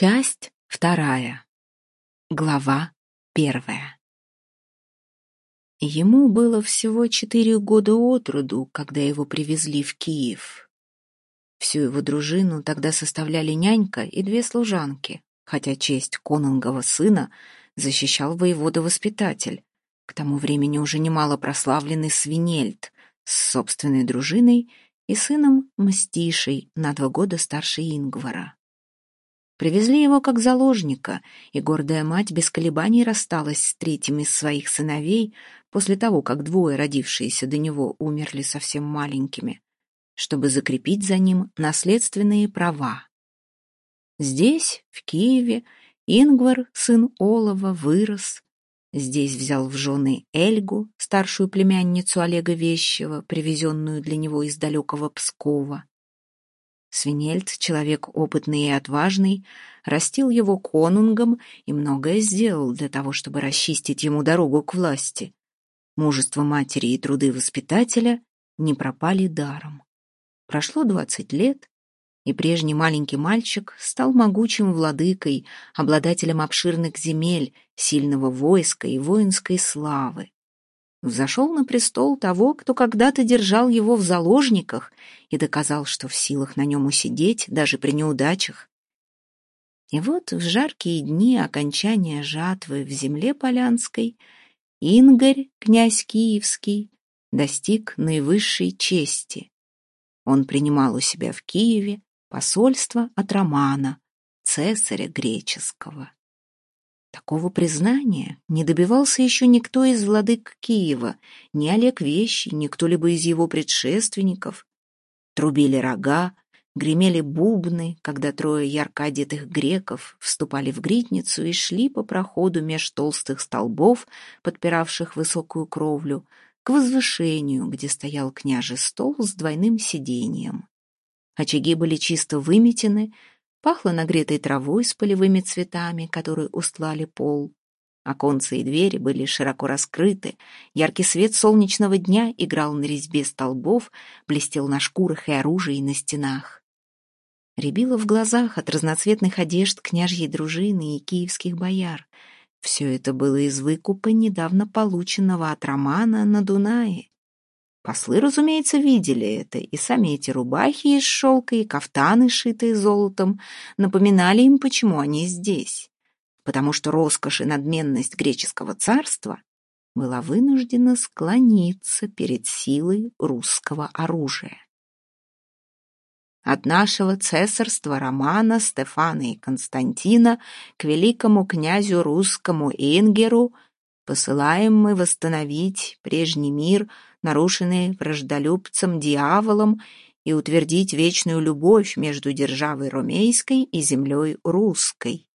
Часть вторая. Глава первая. Ему было всего четыре года от роду, когда его привезли в Киев. Всю его дружину тогда составляли нянька и две служанки, хотя честь конунгова сына защищал воевода-воспитатель, к тому времени уже немало прославленный Свинельд с собственной дружиной и сыном Мстишей на два года старше Ингвара. Привезли его как заложника, и гордая мать без колебаний рассталась с третьим из своих сыновей после того, как двое, родившиеся до него, умерли совсем маленькими, чтобы закрепить за ним наследственные права. Здесь, в Киеве, Ингвар, сын Олова, вырос. Здесь взял в жены Эльгу, старшую племянницу Олега Вещева, привезенную для него из далекого Пскова. Свинельд, человек опытный и отважный, растил его конунгом и многое сделал для того, чтобы расчистить ему дорогу к власти. Мужество матери и труды воспитателя не пропали даром. Прошло двадцать лет, и прежний маленький мальчик стал могучим владыкой, обладателем обширных земель, сильного войска и воинской славы взошел на престол того, кто когда-то держал его в заложниках и доказал, что в силах на нем усидеть даже при неудачах. И вот в жаркие дни окончания жатвы в земле Полянской Ингарь, князь Киевский, достиг наивысшей чести. Он принимал у себя в Киеве посольство от Романа, цесаря греческого. Такого признания не добивался еще никто из владык Киева, ни Олег Вещий, ни кто-либо из его предшественников. Трубили рога, гремели бубны, когда трое ярко одетых греков вступали в гритницу и шли по проходу меж толстых столбов, подпиравших высокую кровлю, к возвышению, где стоял княжий стол с двойным сиденьем. Очаги были чисто выметены, Пахло нагретой травой с полевыми цветами, которые устлали пол. Оконцы и двери были широко раскрыты, яркий свет солнечного дня играл на резьбе столбов, блестел на шкурах и оружии на стенах. Рябило в глазах от разноцветных одежд княжьей дружины и киевских бояр. Все это было из выкупа, недавно полученного от Романа на Дунае. Послы, разумеется, видели это, и сами эти рубахи из шелка и кафтаны, шитые золотом, напоминали им, почему они здесь. Потому что роскошь и надменность греческого царства была вынуждена склониться перед силой русского оружия. От нашего цесарства Романа, Стефана и Константина к великому князю русскому Ингеру посылаем мы восстановить прежний мир – нарушенные враждолюбцем дьяволом, и утвердить вечную любовь между державой ромейской и землей русской.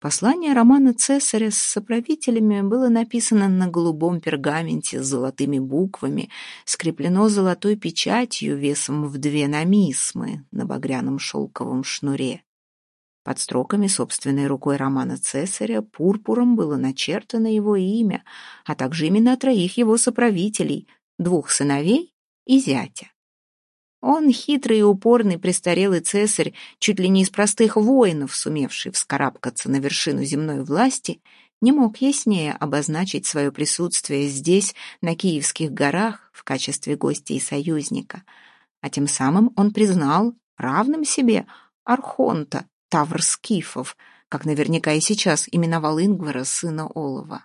Послание романа Цесаря с соправителями было написано на голубом пергаменте с золотыми буквами, скреплено золотой печатью весом в две намисмы на багряном шелковом шнуре. Под строками собственной рукой романа Цесаря пурпуром было начертано его имя, а также имена троих его соправителей, двух сыновей и зятя. Он, хитрый и упорный престарелый цесарь, чуть ли не из простых воинов, сумевший вскарабкаться на вершину земной власти, не мог яснее обозначить свое присутствие здесь, на Киевских горах, в качестве гостя и союзника. А тем самым он признал равным себе Архонта, Тавр Скифов, как наверняка и сейчас именовал Ингвара, сына Олова.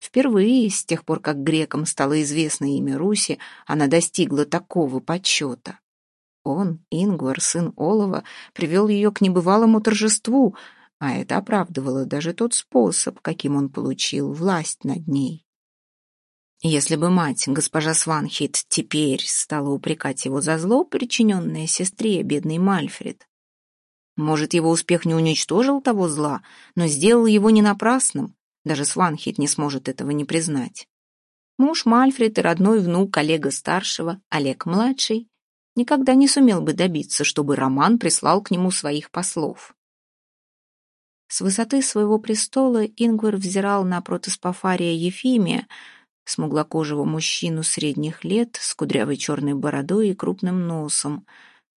Впервые, с тех пор, как грекам стало известно имя Руси, она достигла такого почета. Он, Ингвар, сын Олова, привел ее к небывалому торжеству, а это оправдывало даже тот способ, каким он получил власть над ней. Если бы мать, госпожа Сванхит, теперь стала упрекать его за зло, причиненное сестре, бедной Мальфред, может, его успех не уничтожил того зла, но сделал его не напрасным. Даже Сванхит не сможет этого не признать. Муж Мальфред и родной внук Олега Старшего, Олег-младший, никогда не сумел бы добиться, чтобы Роман прислал к нему своих послов. С высоты своего престола Ингвар взирал на протоспофария Ефимия, смуглокожего мужчину средних лет с кудрявой черной бородой и крупным носом,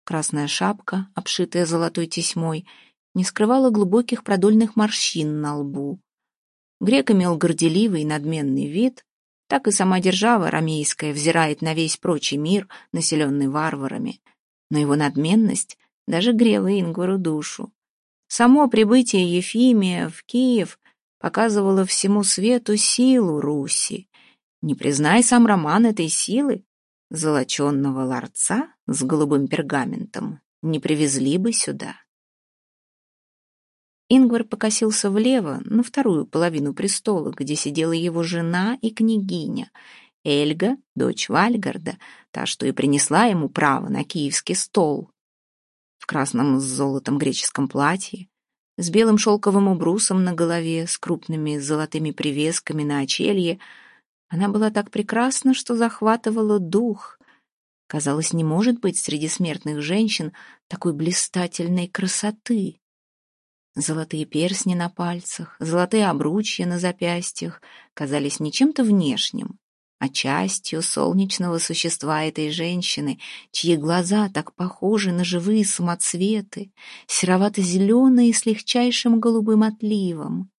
красная шапка, обшитая золотой тесьмой, не скрывала глубоких продольных морщин на лбу. Грек имел горделивый и надменный вид, так и сама держава ромейская взирает на весь прочий мир, населенный варварами. Но его надменность даже грела Ингвару душу. Само прибытие Ефимия в Киев показывало всему свету силу Руси. Не признай сам Роман этой силы, золоченного ларца с голубым пергаментом не привезли бы сюда. Ингвар покосился влево, на вторую половину престола, где сидела его жена и княгиня, Эльга, дочь Вальгарда, та, что и принесла ему право на киевский стол. В красном с золотом греческом платье, с белым шелковым убрусом на голове, с крупными золотыми привесками на очелье, она была так прекрасна, что захватывала дух. Казалось, не может быть среди смертных женщин такой блистательной красоты. Золотые персни на пальцах, золотые обручья на запястьях казались не чем-то внешним, а частью солнечного существа этой женщины, чьи глаза так похожи на живые самоцветы, серовато-зеленые с легчайшим голубым отливом.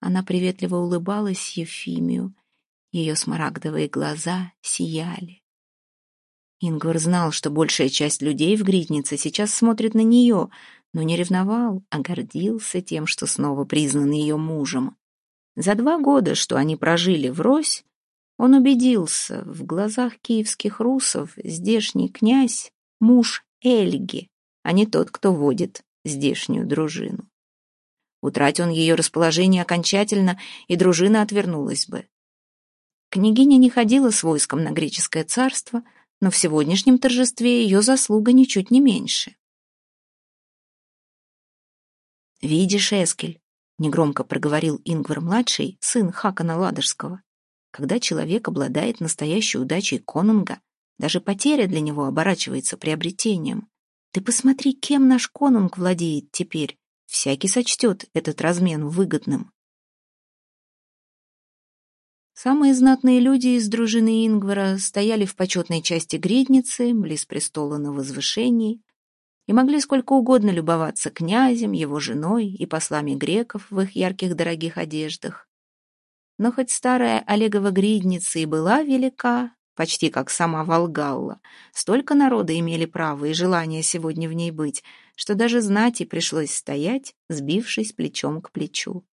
Она приветливо улыбалась Ефимию, ее смарагдовые глаза сияли. Ингвар знал, что большая часть людей в Гриднице сейчас смотрит на нее, но не ревновал, а гордился тем, что снова признан ее мужем. За два года, что они прожили врозь, он убедился, в глазах киевских русов здешний князь — муж Эльги, а не тот, кто водит здешнюю дружину. Утрать он ее расположение окончательно, и дружина отвернулась бы. Княгиня не ходила с войском на греческое царство, но в сегодняшнем торжестве ее заслуга ничуть не меньше. «Видишь, Эскель», — негромко проговорил Ингвар-младший, сын Хакана Ладожского, когда человек обладает настоящей удачей конунга, даже потеря для него оборачивается приобретением. Ты посмотри, кем наш конунг владеет теперь. Всякий сочтет этот размен выгодным. Самые знатные люди из дружины Ингвара стояли в почетной части гридницы, близ престола на возвышении, и могли сколько угодно любоваться князем, его женой и послами греков в их ярких дорогих одеждах. Но хоть старая Олегова гридница и была велика, почти как сама Волгалла, столько народа имели право и желание сегодня в ней быть, что даже знати пришлось стоять, сбившись плечом к плечу.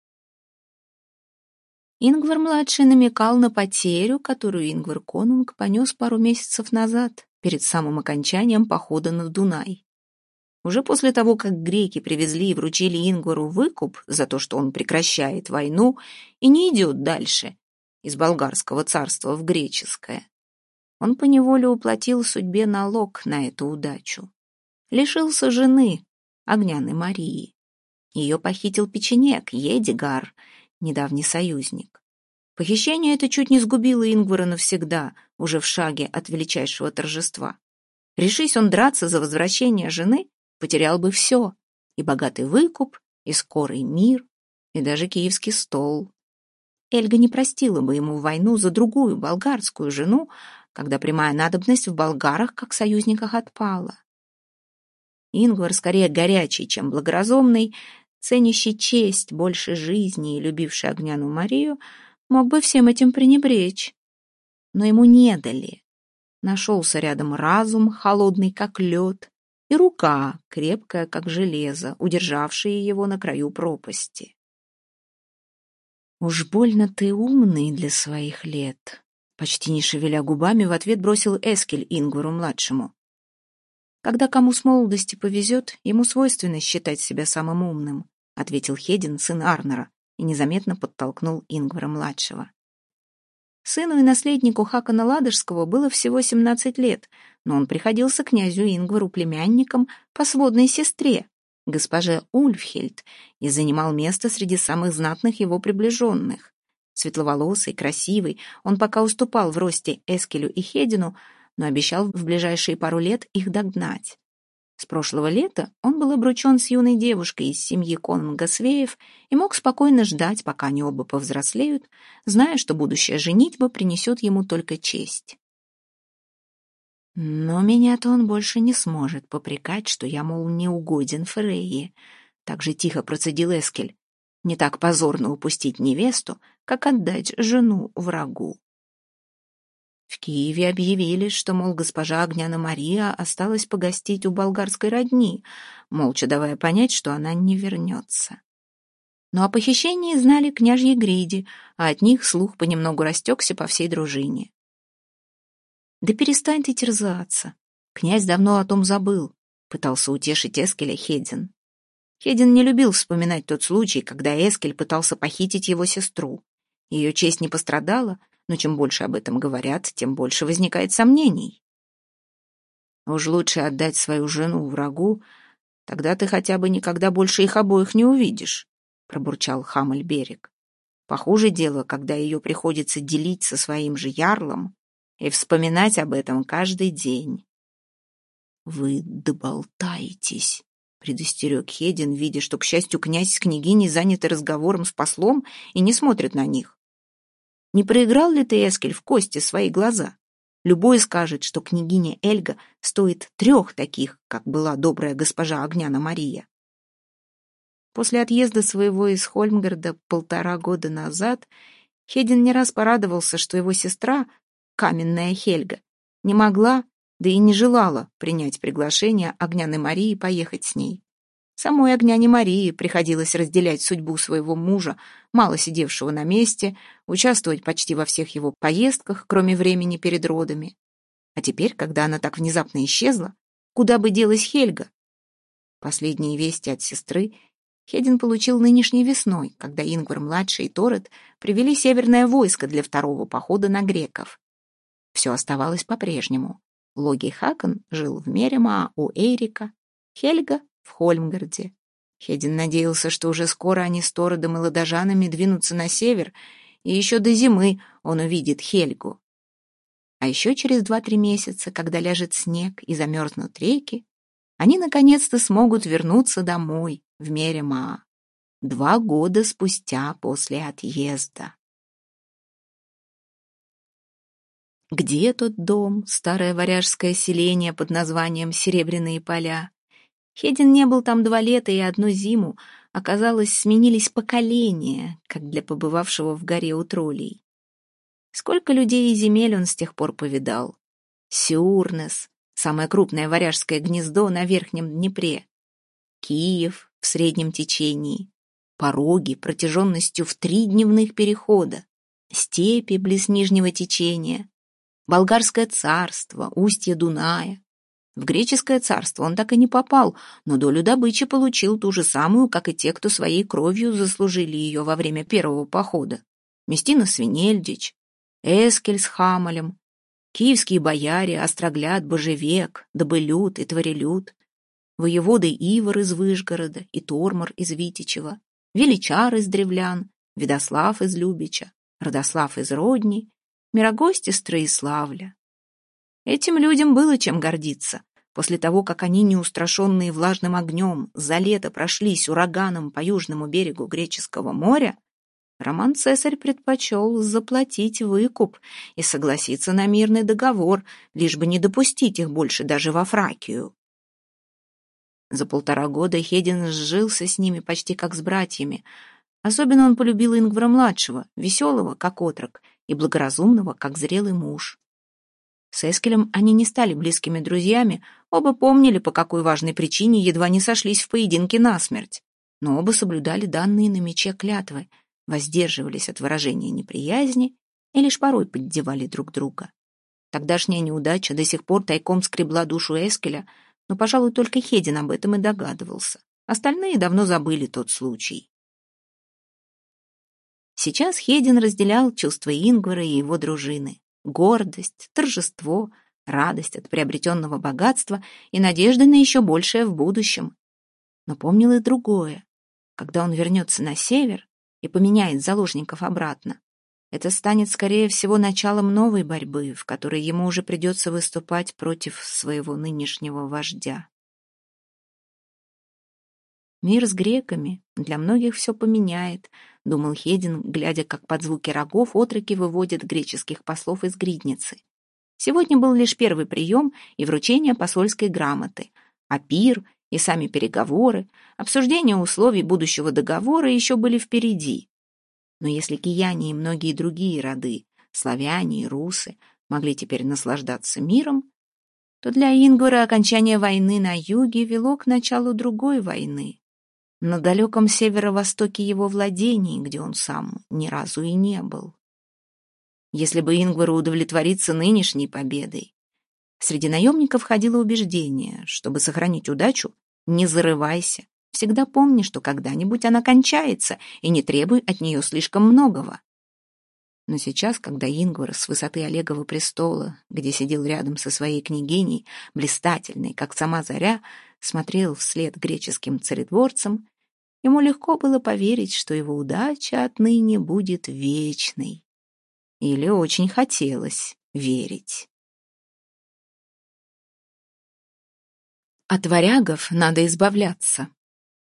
Ингвар-младший намекал на потерю, которую Ингвар-конунг понес пару месяцев назад, перед самым окончанием похода на Дунай. Уже после того, как греки привезли и вручили Ингвару выкуп за то, что он прекращает войну и не идет дальше из болгарского царства в греческое, он поневоле уплатил судьбе налог на эту удачу. Лишился жены, Огняной Марии. Ее похитил печенек, Едигар, недавний союзник. Похищение это чуть не сгубило Ингвара навсегда, уже в шаге от величайшего торжества. Решись он драться за возвращение жены, потерял бы все — и богатый выкуп, и скорый мир, и даже киевский стол. Эльга не простила бы ему войну за другую болгарскую жену, когда прямая надобность в болгарах как союзниках отпала. Ингвар скорее горячий, чем благоразумный, ценящий честь больше жизни и любивший Огняну Марию, мог бы всем этим пренебречь. Но ему не дали. Нашелся рядом разум, холодный как лед, и рука, крепкая, как железо, удержавшая его на краю пропасти. «Уж больно ты умный для своих лет», — почти не шевеля губами, в ответ бросил Эскель Ингвару-младшему. «Когда кому с молодости повезет, ему свойственно считать себя самым умным», — ответил Хедин, сын Арнера, и незаметно подтолкнул Ингвара-младшего. Сыну и наследнику Хакана Ладожского было всего 17 лет, но он приходился князю Ингвару племянником по сводной сестре, госпоже Ульфхельд, и занимал место среди самых знатных его приближенных. Светловолосый, красивый, он пока уступал в росте Эскелю и Хедину, но обещал в ближайшие пару лет их догнать. С прошлого лета он был обручен с юной девушкой из семьи конунга Свеев и мог спокойно ждать, пока они оба повзрослеют, зная, что будущая женитьба принесет ему только честь. Но меня-то он больше не сможет попрекать, что я, мол, не угоден Фрейе. Так же тихо процедил Эскель. Не так позорно упустить невесту, как отдать жену врагу. В Киеве объявили, что, мол, госпожа Огняна Мария осталась погостить у болгарской родни, молча давая понять, что она не вернется. Но о похищении знали княжьи Гриди, а от них слух понемногу растекся по всей дружине. «Да перестань ты терзаться. Князь давно о том забыл», — пытался утешить Эскеля Хедин. Хедин не любил вспоминать тот случай, когда Эскель пытался похитить его сестру. Ее честь не пострадала, но чем больше об этом говорят, тем больше возникает сомнений. Уж лучше отдать свою жену врагу, тогда ты хотя бы никогда больше их обоих не увидишь, пробурчал Хамель. Похуже дело, когда ее приходится делить со своим же ярлом и вспоминать об этом каждый день. Вы доболтаетесь, предостерег Хедин, видя, что, к счастью, князь с княгиней заняты разговором с послом и не смотрят на них. Не проиграл ли ты, Эскель, в кости свои глаза? Любой скажет, что княгиня Эльга стоит трех таких, как была добрая госпожа Огняна Мария. После отъезда своего из Хольмгарда полтора года назад Хедин не раз порадовался, что его сестра, каменная Хельга, не могла, да и не желала принять приглашение Огняны Марии поехать с ней. Самой Огняне Марии приходилось разделять судьбу своего мужа, мало сидевшего на месте, участвовать почти во всех его поездках, кроме времени перед родами. А теперь, когда она так внезапно исчезла, куда бы делась Хельга? Последние вести от сестры Хедин получил нынешней весной, когда Ингвар-младший и Торет привели северное войско для второго похода на греков. Все оставалось по-прежнему. Логи Хакон жил в Мерема у Эйрика, Хельга в Хольмгарде. Хедин надеялся, что уже скоро они с Тородом и ладожанами двинутся на север, и еще до зимы он увидит Хельгу. А еще через два-три месяца, когда ляжет снег и замерзнут реки, они наконец-то смогут вернуться домой, в Мерема. Два года спустя после отъезда. Где тот дом, старое варяжское селение под названием Серебряные поля? Хедин не был там два лета и одну зиму. Оказалось, сменились поколения, как для побывавшего в горе у троллей. Сколько людей и земель он с тех пор повидал. Сюрнес, самое крупное варяжское гнездо на Верхнем Днепре. Киев в среднем течении. Пороги протяженностью в три дневных перехода. Степи близ нижнего течения. Болгарское царство, устье Дуная, в греческое царство он так и не попал, но долю добычи получил ту же самую, как и те, кто своей кровью заслужили ее во время первого похода. Местина Свинельдич, Эскель с Хамалем, киевские бояре, Острогляд, Божевек, Добылют и Творелют, воеводы Ивар из Выжгорода и Тормор из Витичева, Величар из Древлян, Ведослав из Любича, Родослав из Родни, Мирогость из Троиславля. Этим людям было чем гордиться. После того, как они, неустрашенные влажным огнем, за лето прошлись ураганом по южному берегу Греческого моря, Роман Цесарь предпочел заплатить выкуп и согласиться на мирный договор, лишь бы не допустить их больше даже во Фракию. За полтора года Хедин сжился с ними почти как с братьями. Особенно он полюбил Ингвара-младшего, веселого, как отрок, и благоразумного, как зрелый муж. С Эскелем они не стали близкими друзьями, оба помнили, по какой важной причине едва не сошлись в поединке насмерть. Но оба соблюдали данные на мече клятвы, воздерживались от выражения неприязни и лишь порой поддевали друг друга. Тогдашняя неудача до сих пор тайком скребла душу Эскеля, но, пожалуй, только Хедин об этом и догадывался. Остальные давно забыли тот случай. Сейчас Хедин разделял чувства Ингвара и его дружины гордость, торжество, радость от приобретенного богатства и надежда на еще большее в будущем. Но помнил и другое. Когда он вернется на север и поменяет заложников обратно, это станет, скорее всего, началом новой борьбы, в которой ему уже придется выступать против своего нынешнего вождя. Мир с греками для многих все поменяет, думал Хедин, глядя, как под звуки рогов отроки выводят греческих послов из гридницы. Сегодня был лишь первый прием и вручение посольской грамоты, а пир И сами переговоры, обсуждение условий будущего договора еще были впереди. Но если кияне и многие другие роды, славяне и русы, могли теперь наслаждаться миром, то для Ингвара окончание войны на юге вело к началу другой войны, на далеком северо-востоке его владений, где он сам ни разу и не был. Если бы Ингвару удовлетвориться нынешней победой, среди наемников ходило убеждение, чтобы сохранить удачу, не зарывайся, всегда помни, что когда-нибудь она кончается, и не требуй от нее слишком многого. Но сейчас, когда Ингвар с высоты Олегова престола, где сидел рядом со своей княгиней, блистательной, как сама заря, смотрел вслед греческим царедворцам, ему легко было поверить, что его удача отныне будет вечной. Или очень хотелось верить. От варягов надо избавляться.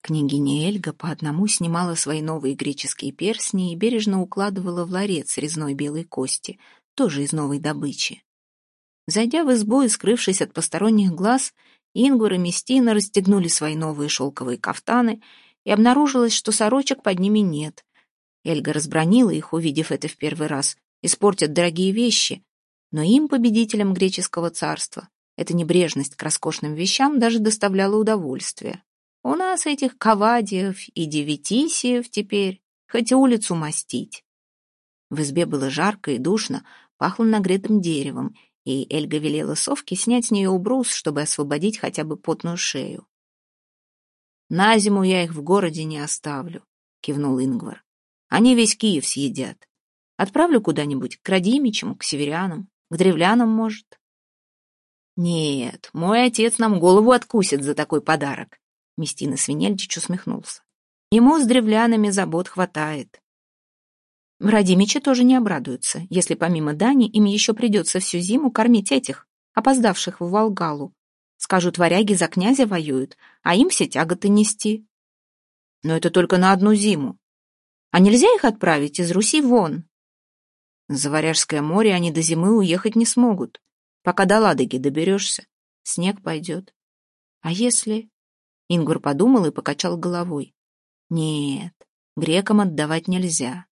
Княгиня Эльга по одному снимала свои новые греческие персни и бережно укладывала в ларец резной белой кости, тоже из новой добычи. Зайдя в избу и скрывшись от посторонних глаз, Ингвар и Местина расстегнули свои новые шелковые кафтаны, и обнаружилось, что сорочек под ними нет. Эльга разбронила их, увидев это в первый раз. Испортят дорогие вещи. Но им, победителям греческого царства, эта небрежность к роскошным вещам даже доставляла удовольствие. У нас этих кавадиев и девятисиев теперь, хоть улицу мастить. В избе было жарко и душно, пахло нагретым деревом, и Эльга велела совке снять с нее убрус, чтобы освободить хотя бы потную шею. «На зиму я их в городе не оставлю», — кивнул Ингвар. «Они весь Киев съедят. Отправлю куда-нибудь, к Радимичам, к северянам, к древлянам, может». «Нет, мой отец нам голову откусит за такой подарок», — Местина Свинельдич усмехнулся. «Ему с древлянами забот хватает. Радимичи тоже не обрадуются, если помимо Дани им еще придется всю зиму кормить этих, опоздавших в Волгалу. Скажут, варяги за князя воюют, а им все тяготы нести. Но это только на одну зиму. А нельзя их отправить из Руси вон? За Варяжское море они до зимы уехать не смогут. Пока до Ладоги доберешься, снег пойдет. А если... Ингур подумал и покачал головой. Нет, грекам отдавать нельзя.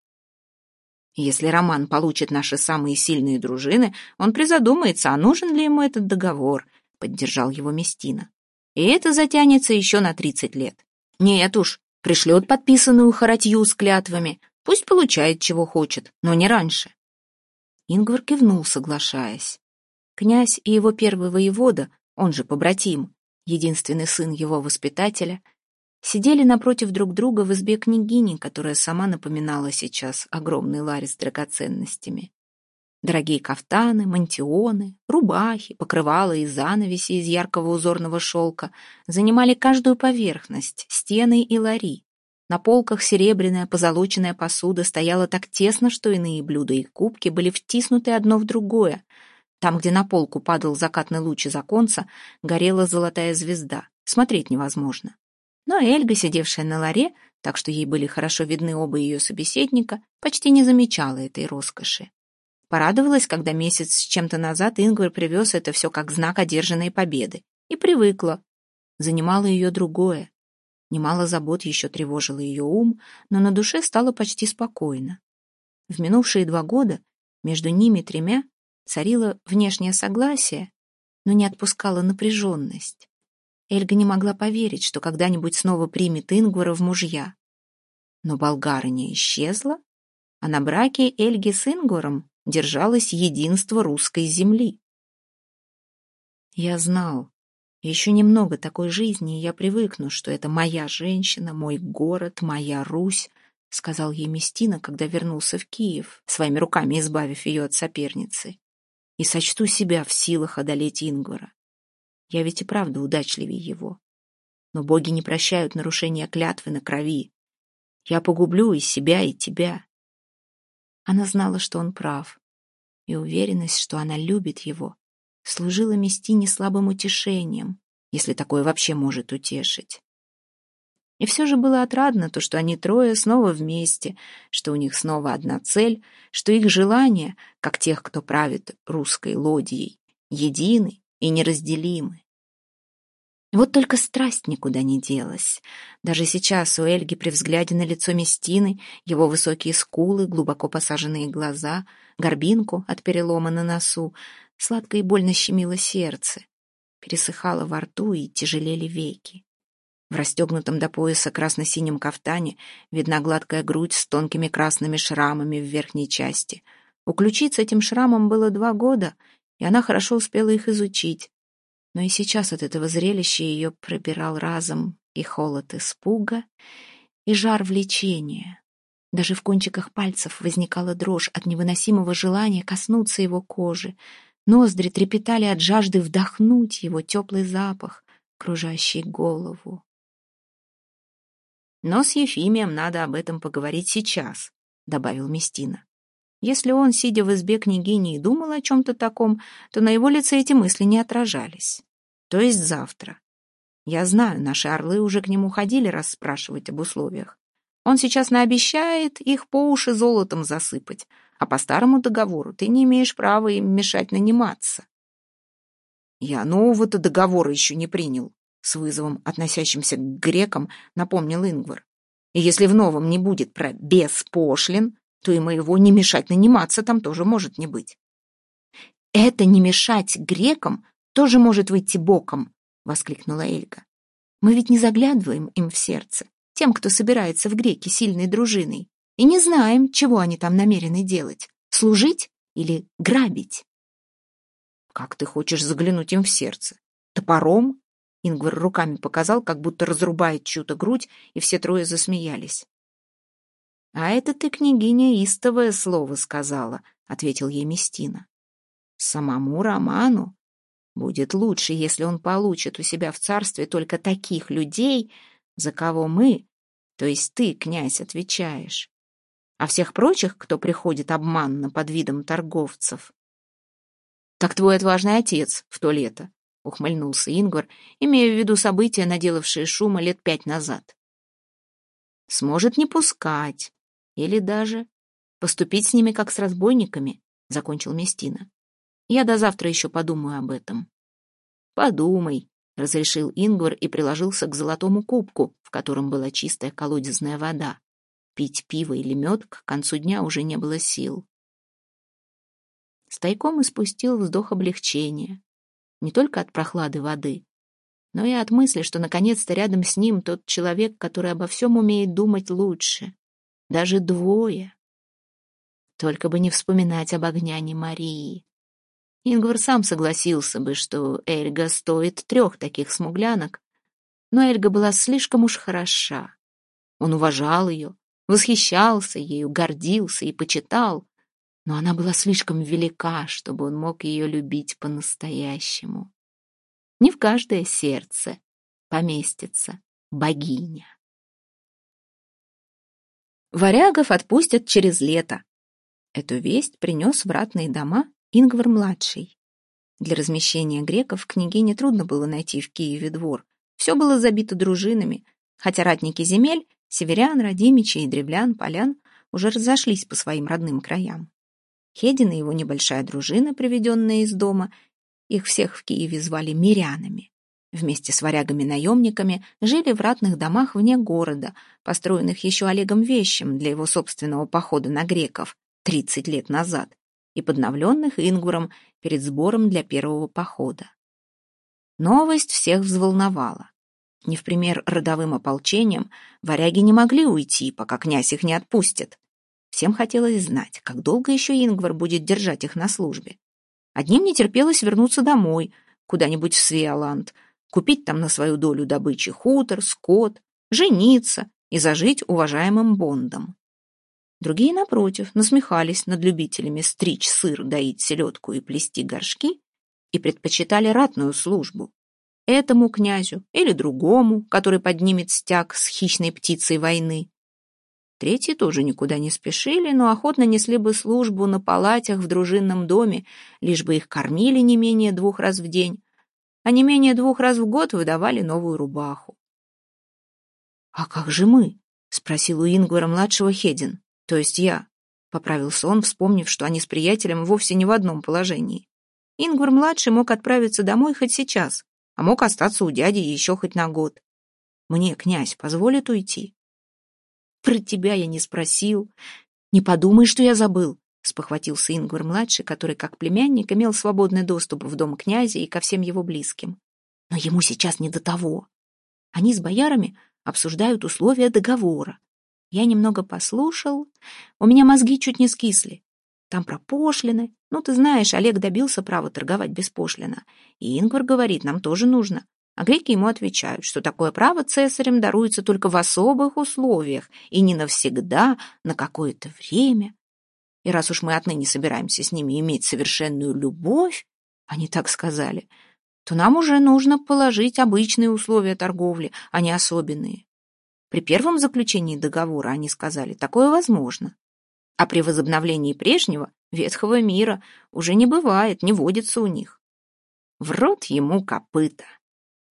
Если Роман получит наши самые сильные дружины, он призадумается, а нужен ли ему этот договор, — поддержал его Местина. И это затянется еще на тридцать лет. Нет уж, пришлет подписанную харатью с клятвами, пусть получает, чего хочет, но не раньше. Ингвар кивнул, соглашаясь. Князь и его первый воевода, он же побратим, единственный сын его воспитателя — сидели напротив друг друга в избе княгини, которая сама напоминала сейчас огромный ларец с драгоценностями. Дорогие кафтаны, мантионы, рубахи, покрывала и занавеси из яркого узорного шелка занимали каждую поверхность, стены и лари. На полках серебряная позолоченная посуда стояла так тесно, что иные блюда и кубки были втиснуты одно в другое. Там, где на полку падал закатный луч из оконца, горела золотая звезда. Смотреть невозможно. Но Эльга, сидевшая на ларе, так что ей были хорошо видны оба ее собеседника, почти не замечала этой роскоши. Порадовалась, когда месяц с чем-то назад Ингвар привез это все как знак одержанной победы. И привыкла. Занимало ее другое. Немало забот еще тревожило ее ум, но на душе стало почти спокойно. В минувшие два года между ними тремя царило внешнее согласие, но не отпускала напряженность. Эльга не могла поверить, что когда-нибудь снова примет Ингвара в мужья. Но болгарыня исчезла, а на браке Эльги с Ингваром держалось единство русской земли. Я знал, еще немного такой жизни, и я привыкну, что это моя женщина, мой город, моя Русь, сказал ей Местина, когда вернулся в Киев, своими руками избавив ее от соперницы. И сочту себя в силах одолеть Ингвара. Я ведь и правда удачливее его. Но боги не прощают нарушения клятвы на крови. Я погублю и себя, и тебя. Она знала, что он прав, и уверенность, что она любит его, служила Местине слабым утешением, если такое вообще может утешить. И все же было отрадно то, что они трое снова вместе, что у них снова одна цель, что их желания, как тех, кто правит русской лодьей, едины и неразделимы. Вот только страсть никуда не делась. Даже сейчас у Эльги при взгляде на лицо Местины, его высокие скулы, глубоко посаженные глаза, горбинку от перелома на носу, сладко и больно щемило сердце. Пересыхало во рту и тяжелели веки. В расстегнутом до пояса красно-синем кафтане видна гладкая грудь с тонкими красными шрамами в верхней части. У ключиц этим шрамом было два года, и она хорошо успела их изучить но и сейчас от этого зрелища ее пробирал разом и холод испуга, и жар влечения. Даже в кончиках пальцев возникала дрожь от невыносимого желания коснуться его кожи. Ноздри трепетали от жажды вдохнуть его теплый запах, кружащий голову. «Но с Ефимием надо об этом поговорить сейчас», — добавил Местина. Если он, сидя в избе княгини, и думал о чем-то таком, то на его лице эти мысли не отражались то есть завтра. Я знаю, наши орлы уже к нему ходили расспрашивать об условиях. Он сейчас наобещает их по уши золотом засыпать, а по старому договору ты не имеешь права им мешать наниматься. Я нового-то договора еще не принял, с вызовом, относящимся к грекам, напомнил Ингвар. И если в новом не будет про беспошлин, то и моего не мешать наниматься там тоже может не быть. Это не мешать грекам тоже может выйти боком», — воскликнула Эльга. «Мы ведь не заглядываем им в сердце, тем, кто собирается в греки сильной дружиной, и не знаем, чего они там намерены делать — служить или грабить». «Как ты хочешь заглянуть им в сердце? Топором?» Ингвар руками показал, как будто разрубает чью-то грудь, и все трое засмеялись. «А это ты, княгиня, истовое слово сказала», — ответил ей Местина. «Самому Роману Будет лучше, если он получит у себя в царстве только таких людей, за кого мы, то есть ты, князь, отвечаешь. А всех прочих, кто приходит обманно под видом торговцев. «Так твой отважный отец в то лето», — ухмыльнулся Ингвар, имея в виду события, наделавшие шума лет пять назад. «Сможет не пускать, или даже поступить с ними, как с разбойниками», — закончил Местина. Я до завтра еще подумаю об этом. Подумай, разрешил Ингвар и приложился к золотому кубку, в котором была чистая колодезная вода. Пить пиво или мед к концу дня уже не было сил. Стайком испустил вздох облегчения. Не только от прохлады воды, но и от мысли, что наконец-то рядом с ним тот человек, который обо всем умеет думать лучше. Даже двое. Только бы не вспоминать об огняне Марии. Ингвар сам согласился бы, что Эльга стоит трех таких смуглянок, но Эльга была слишком уж хороша. Он уважал ее, восхищался ею, гордился и почитал, но она была слишком велика, чтобы он мог ее любить по-настоящему. Не в каждое сердце поместится богиня. Варягов отпустят через лето. Эту весть принес в ратные дома Ингвар-младший. Для размещения греков княгине трудно было найти в Киеве двор. Все было забито дружинами, хотя ратники земель, северян, родимичей, древлян, полян уже разошлись по своим родным краям. Хедин и его небольшая дружина, приведенная из дома, их всех в Киеве звали мирянами. Вместе с варягами-наемниками жили в ратных домах вне города, построенных еще Олегом Вещим для его собственного похода на греков 30 лет назад, и подновленных Ингуром перед сбором для первого похода. Новость всех взволновала. Не в пример родовым ополчением, варяги не могли уйти, пока князь их не отпустит. Всем хотелось знать, как долго еще Ингвар будет держать их на службе. Одним не терпелось вернуться домой, куда-нибудь в Свиоланд, купить там на свою долю добычи хутор, скот, жениться и зажить уважаемым бондом. Другие, напротив, насмехались над любителями стричь сыр, доить селедку и плести горшки и предпочитали ратную службу. Этому князю или другому, который поднимет стяг с хищной птицей войны. Третьи тоже никуда не спешили, но охотно несли бы службу на палатях в дружинном доме, лишь бы их кормили не менее двух раз в день, а не менее двух раз в год выдавали новую рубаху. «А как же мы?» — спросил у Ингвара-младшего Хедин то есть я, — поправился он, вспомнив, что они с приятелем вовсе не в одном положении. Ингвар-младший мог отправиться домой хоть сейчас, а мог остаться у дяди еще хоть на год. Мне князь позволит уйти? Про тебя я не спросил. Не подумай, что я забыл, спохватился Ингвар-младший, который, как племянник, имел свободный доступ в дом князя и ко всем его близким. Но ему сейчас не до того. Они с боярами обсуждают условия договора. Я немного послушал, у меня мозги чуть не скисли. Там про пошлины. Ну, ты знаешь, Олег добился права торговать беспошлино. И Ингвар говорит, нам тоже нужно. А греки ему отвечают, что такое право цесарем даруется только в особых условиях и не навсегда, на какое-то время. И раз уж мы отныне собираемся с ними иметь совершенную любовь, они так сказали, то нам уже нужно положить обычные условия торговли, а не особенные. При первом заключении договора, они сказали, такое возможно. А при возобновлении прежнего, ветхого мира, уже не бывает, не водится у них. В рот ему копыта.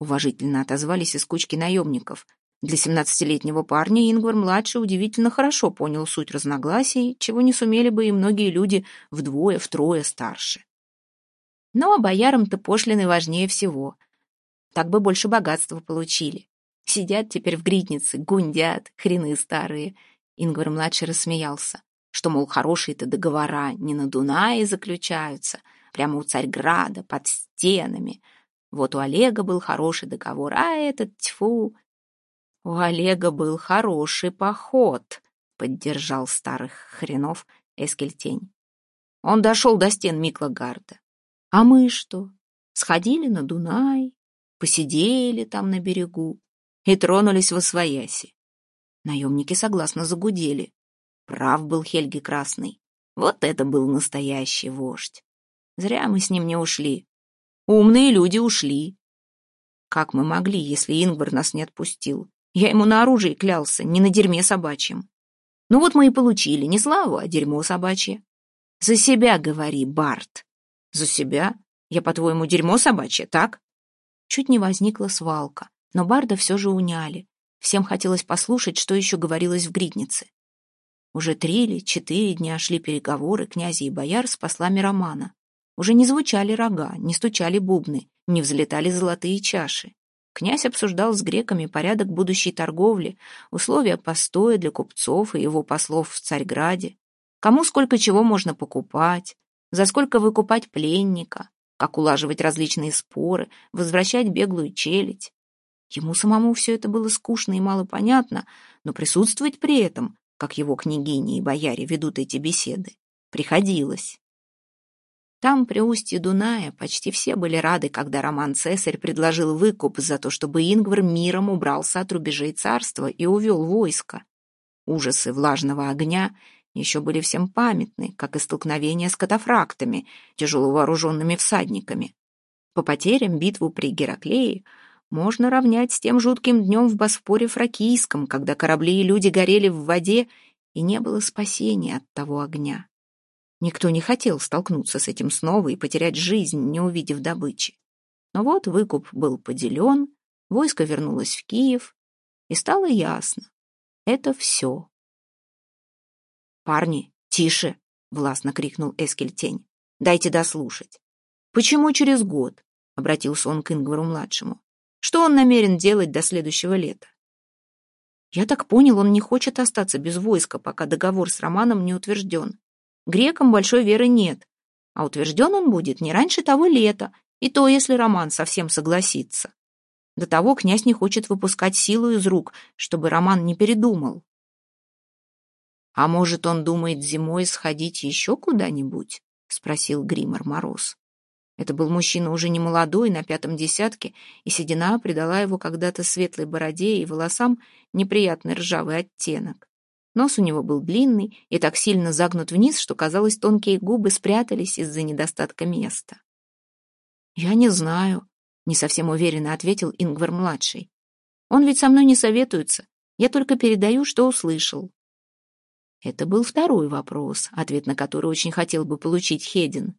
Уважительно отозвались из кучки наемников. Для семнадцатилетнего парня Ингвар-младший удивительно хорошо понял суть разногласий, чего не сумели бы и многие люди вдвое-втрое старше. Но боярам-то пошлины важнее всего. Так бы больше богатства получили. Сидят теперь в гриднице, гундят, хрены старые. Ингвар-младший рассмеялся что, мол, хорошие-то договора не на Дунае заключаются, прямо у Царьграда, под стенами. Вот у Олега был хороший договор, а этот, тьфу... У Олега был хороший поход, поддержал старых хренов Эскельтень. Он дошел до стен Миклагарда. А мы что? Сходили на Дунай, посидели там на берегу и тронулись в Освояси. Наемники согласно загудели. Прав был Хельги Красный. Вот это был настоящий вождь. Зря мы с ним не ушли. Умные люди ушли. Как мы могли, если Ингвар нас не отпустил? Я ему на оружие клялся, не на дерьме собачьем. Ну вот мы и получили не славу, а дерьмо собачье. За себя говори, Барт. За себя? Я, по-твоему, дерьмо собачье, так? Чуть не возникла свалка, но Барда все же уняли. Всем хотелось послушать, что еще говорилось в гриднице. Уже три или четыре дня шли переговоры князя и бояр с послами Романа. Уже не звучали рога, не стучали бубны, не взлетали золотые чаши. Князь обсуждал с греками порядок будущей торговли, условия постоя для купцов и его послов в Царьграде, кому сколько чего можно покупать, за сколько выкупать пленника, как улаживать различные споры, возвращать беглую челядь. Ему самому все это было скучно и мало понятно, но присутствовать при этом как его княгини и бояре ведут эти беседы, приходилось. Там, при устье Дуная, почти все были рады, когда Роман Цесарь предложил выкуп за то, чтобы Ингвар миром убрался от рубежей царства и увел войско. Ужасы влажного огня еще были всем памятны, как и столкновения с катафрактами, тяжело вооруженными всадниками. По потерям битву при Гераклее можно равнять с тем жутким днем в Босфоре Фракийском, когда корабли и люди горели в воде, и не было спасения от того огня. Никто не хотел столкнуться с этим снова и потерять жизнь, не увидев добычи. Но вот выкуп был поделен, войско вернулось в Киев, и стало ясно — это все. «Парни, тише!» — властно крикнул Эскельтень. «Дайте дослушать». «Почему через год?» — обратился он к Ингвару-младшему. Что он намерен делать до следующего лета? Я так понял, он не хочет остаться без войска, пока договор с Романом не утвержден. Грекам большой веры нет, а утвержден он будет не раньше того лета, и то, если Роман совсем согласится. До того князь не хочет выпускать силу из рук, чтобы Роман не передумал. «А может, он думает зимой сходить еще куда-нибудь?» — спросил Гримор Мороз. Это был мужчина уже не молодой, на пятом десятке, и седина придала его когда-то светлой бороде и волосам неприятный ржавый оттенок. Нос у него был длинный и так сильно загнут вниз, что, казалось, тонкие губы спрятались из-за недостатка места. «Я не знаю», — не совсем уверенно ответил Ингвар-младший. «Он ведь со мной не советуется. Я только передаю, что услышал». Это был второй вопрос, ответ на который очень хотел бы получить Хедин.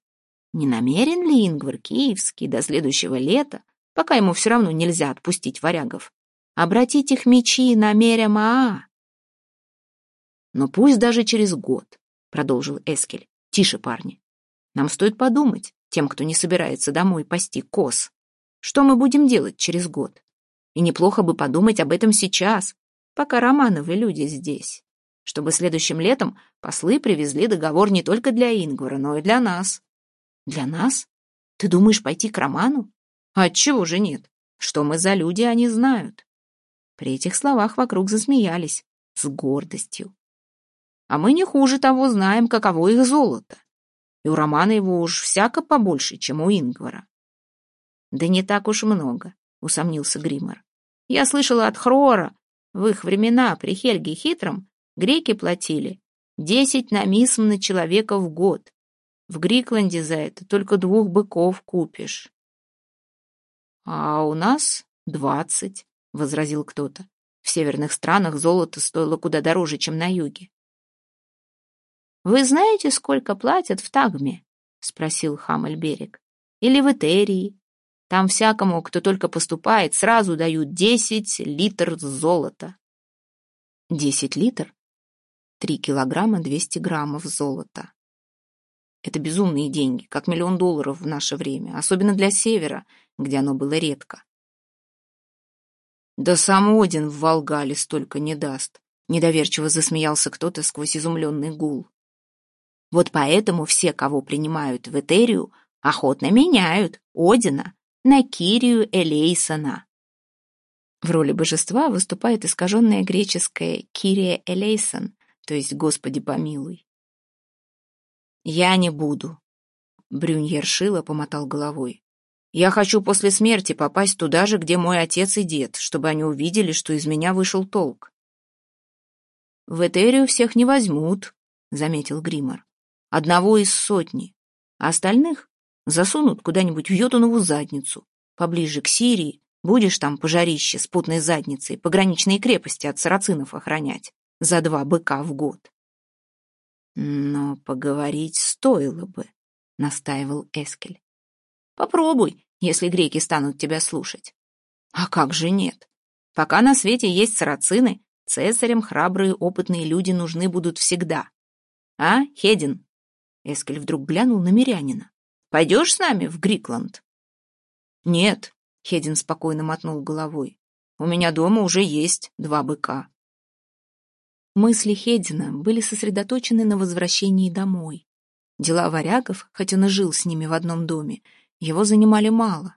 Не намерен ли Ингвар Киевский до следующего лета, пока ему все равно нельзя отпустить варягов, обратить их мечи на меря Маа? Но пусть даже через год, продолжил Эскель. Тише, парни. Нам стоит подумать, тем, кто не собирается домой пасти коз. Что мы будем делать через год? И неплохо бы подумать об этом сейчас, пока Романовы люди здесь. Чтобы следующим летом послы привезли договор не только для Ингвара, но и для нас. Для нас? Ты думаешь пойти к Роману? Отчего же нет? Что мы за люди, они знают. При этих словах вокруг засмеялись с гордостью. А мы не хуже того знаем, каково их золото. И у Романа его уж всяко побольше, чем у Ингвара. Да не так уж много, усомнился Гриммер. Я слышала от Хрора, в их времена при Хельге Хитром греки платили десять намисм на человека в год. В Грикленде за это только двух быков купишь. А у нас двадцать, возразил кто-то. В северных странах золото стоило куда дороже, чем на юге. «Вы знаете, сколько платят в Тагме?» — спросил Хамельберег. «Или в Этерии? Там всякому, кто только поступает, сразу дают десять литр золота». «Десять литр? Три килограмма двести граммов золота. Это безумные деньги, как миллион долларов в наше время, особенно для Севера, где оно было редко. Да сам Один в Волгале столько не даст. Недоверчиво засмеялся кто-то сквозь изумленный гул. Вот поэтому все, кого принимают в Этерию, охотно меняют Одина на Кирию Элейсона. В роли божества выступает искаженное греческое «Кирия Элейсон», то есть «Господи помилуй». «Я не буду», — Брюньер Шила помотал головой. «Я хочу после смерти попасть туда же, где мой отец и дед, чтобы они увидели, что из меня вышел толк». «В Этерию всех не возьмут», — заметил Гримор одного из сотни, а остальных засунут куда-нибудь в йотунову задницу, поближе к Сирии, будешь там пожарище с путной задницей, пограничные крепости от сарацинов охранять за два быка в год. Но поговорить стоило бы, настаивал Эскель. Попробуй, если греки станут тебя слушать. А как же нет? Пока на свете есть сарацины, цесарям храбрые опытные люди нужны будут всегда. А, Хедин, Эскель вдруг глянул на мирянина. «Пойдешь с нами в Грикланд?» «Нет», — Хедин спокойно мотнул головой. «У меня дома уже есть два быка». Мысли Хедина были сосредоточены на возвращении домой. Дела варягов, хоть он и жил с ними в одном доме, его занимали мало.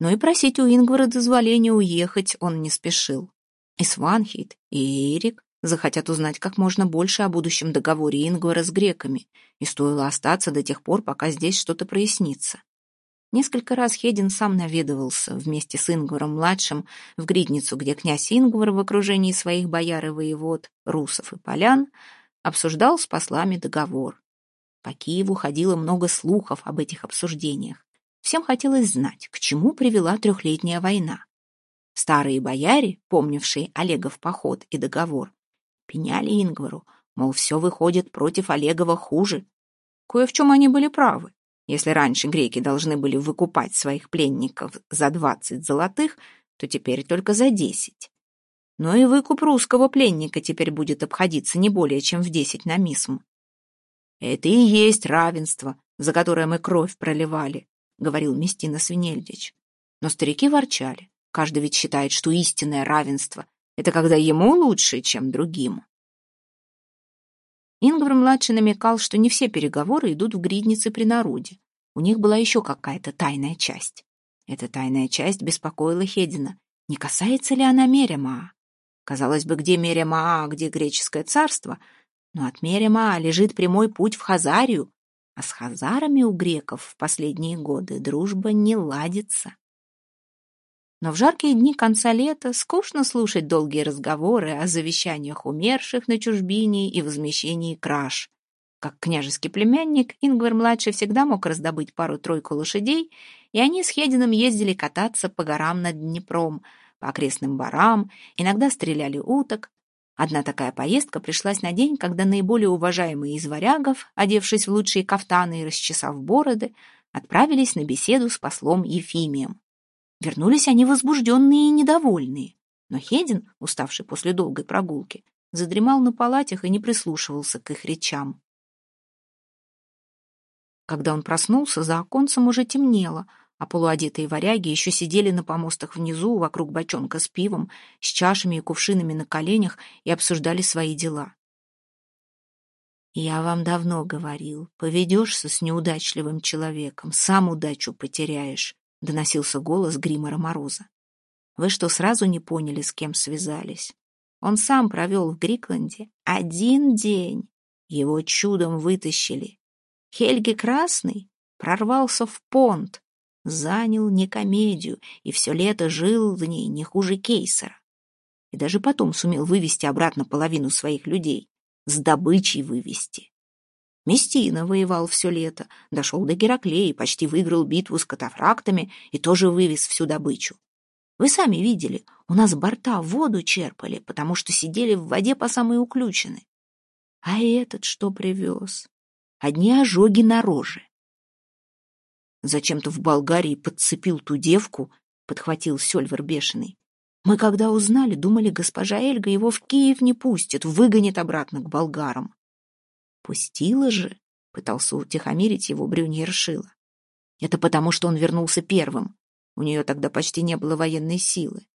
Но и просить у Ингвара дозволения уехать он не спешил. И Сванхит, и Эрик захотят узнать как можно больше о будущем договоре Ингвара с греками, и стоило остаться до тех пор, пока здесь что-то прояснится. Несколько раз Хедин сам наведывался вместе с Ингваром-младшим в Гридницу, где князь Ингвар в окружении своих бояр и воевод, русов и полян, обсуждал с послами договор. По Киеву ходило много слухов об этих обсуждениях. Всем хотелось знать, к чему привела трехлетняя война. Старые бояре, помнившие Олегов поход и договор, Пеняли Ингвару, мол, все выходит против Олегова хуже. Кое в чем они были правы. Если раньше греки должны были выкупать своих пленников за двадцать золотых, то теперь только за десять. Но и выкуп русского пленника теперь будет обходиться не более чем в десять на мисм. «Это и есть равенство, за которое мы кровь проливали», — говорил Местина Свинельдич. Но старики ворчали. Каждый ведь считает, что истинное равенство это когда ему лучше, чем другим. Ингвар-младший намекал, что не все переговоры идут в гриднице при народе. У них была еще какая-то тайная часть. Эта тайная часть беспокоила Хедина. Не касается ли она Меремаа? Казалось бы, где Меремаа, где греческое царство? Но от Меремаа лежит прямой путь в Хазарию, а с хазарами у греков в последние годы дружба не ладится. Но в жаркие дни конца лета скучно слушать долгие разговоры о завещаниях умерших на чужбине и возмещении краж. Как княжеский племянник, Ингвар-младший всегда мог раздобыть пару-тройку лошадей, и они с Хедином ездили кататься по горам над Днепром, по окрестным барам, иногда стреляли уток. Одна такая поездка пришлась на день, когда наиболее уважаемые из варягов, одевшись в лучшие кафтаны и расчесав бороды, отправились на беседу с послом Ефимием. Вернулись они возбужденные и недовольные. Но Хедин, уставший после долгой прогулки, задремал на палатях и не прислушивался к их речам. Когда он проснулся, за оконцем уже темнело, а полуодетые варяги еще сидели на помостах внизу, вокруг бочонка с пивом, с чашами и кувшинами на коленях и обсуждали свои дела. «Я вам давно говорил, поведешься с неудачливым человеком, сам удачу потеряешь», — доносился голос Гримора Мороза. «Вы что, сразу не поняли, с кем связались? Он сам провел в Грикленде один день. Его чудом вытащили. Хельги Красный прорвался в понт, занял не комедию и все лето жил в ней не хуже кейсера. И даже потом сумел вывести обратно половину своих людей, с добычей вывести. Местина воевал все лето, дошел до Гераклея, почти выиграл битву с катафрактами и тоже вывез всю добычу. Вы сами видели, у нас борта воду черпали, потому что сидели в воде по самые уключены. А этот что привез? Одни ожоги на роже. Зачем-то в Болгарии подцепил ту девку, подхватил Сёльвер бешеный. Мы, когда узнали, думали, госпожа Эльга его в Киев не пустит, выгонит обратно к болгарам. Пустила же, пытался утихомирить его Брюньер Шила. Это потому, что он вернулся первым. У нее тогда почти не было военной силы.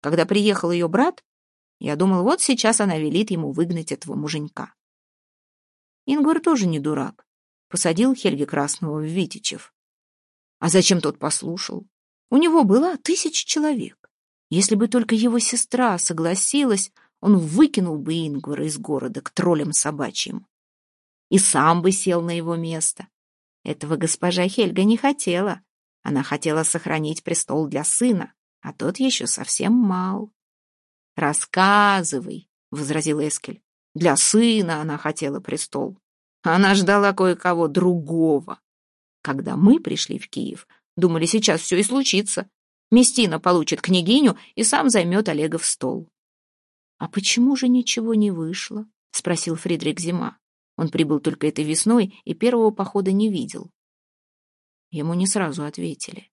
Когда приехал ее брат, я думал, вот сейчас она велит ему выгнать этого муженька. Ингвар тоже не дурак. Посадил Хельги Красного в Витичев. А зачем тот послушал? У него было тысяча человек. Если бы только его сестра согласилась, он выкинул бы Ингвара из города к троллям собачьим. И сам бы сел на его место. Этого госпожа Хельга не хотела. Она хотела сохранить престол для сына, а тот еще совсем мал. «Рассказывай», — возразил Эскель. «Для сына она хотела престол. Она ждала кое-кого другого. Когда мы пришли в Киев, думали, сейчас все и случится. Местина получит княгиню и сам займет Олега в стол. «А почему же ничего не вышло?» — спросил Фридрих Зима. Он прибыл только этой весной и первого похода не видел. Ему не сразу ответили.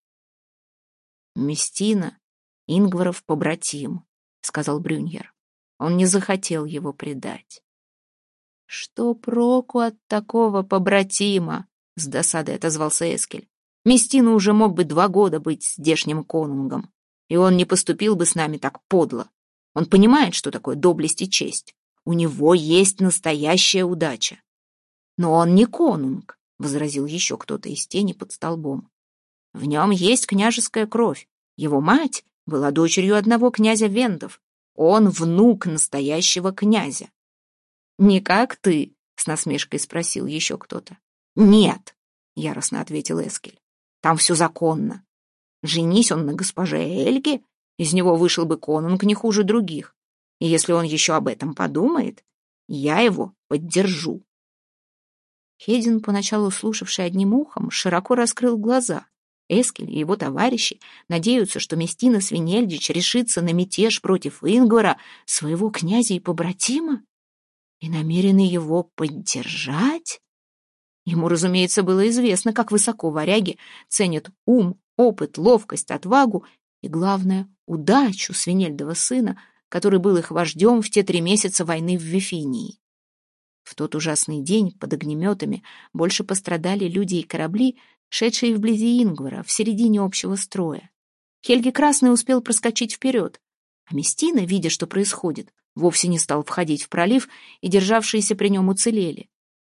«Местина — Ингваров побратим», — сказал Брюньер. Он не захотел его предать. «Что проку от такого побратима?» — с досадой отозвался Эскель. «Местина уже мог бы два года быть здешним конунгом, и он не поступил бы с нами так подло. Он понимает, что такое доблесть и честь. У него есть настоящая удача». «Но он не конунг», — возразил еще кто-то из тени под столбом. «В нем есть княжеская кровь. Его мать была дочерью одного князя Вендов. Он внук настоящего князя». «Не как ты?» — с насмешкой спросил еще кто-то. «Нет», — яростно ответил Эскель, — «там все законно. Женись он на госпоже Эльге, из него вышел бы конунг не хуже других. И если он еще об этом подумает, я его поддержу». Хедин, поначалу слушавший одним ухом, широко раскрыл глаза. Эскель и его товарищи надеются, что Местина Свинельдич решится на мятеж против Ингвара, своего князя и побратима, и намерены его поддержать? Ему, разумеется, было известно, как высоко варяги ценят ум, опыт, ловкость, отвагу и, главное, удачу Свинельдова сына, который был их вождем в те три месяца войны в Вифинии. В тот ужасный день под огнеметами больше пострадали люди и корабли, шедшие вблизи Ингвара, в середине общего строя. Хельги Красный успел проскочить вперед, а Местина, видя, что происходит, вовсе не стал входить в пролив, и державшиеся при нем уцелели.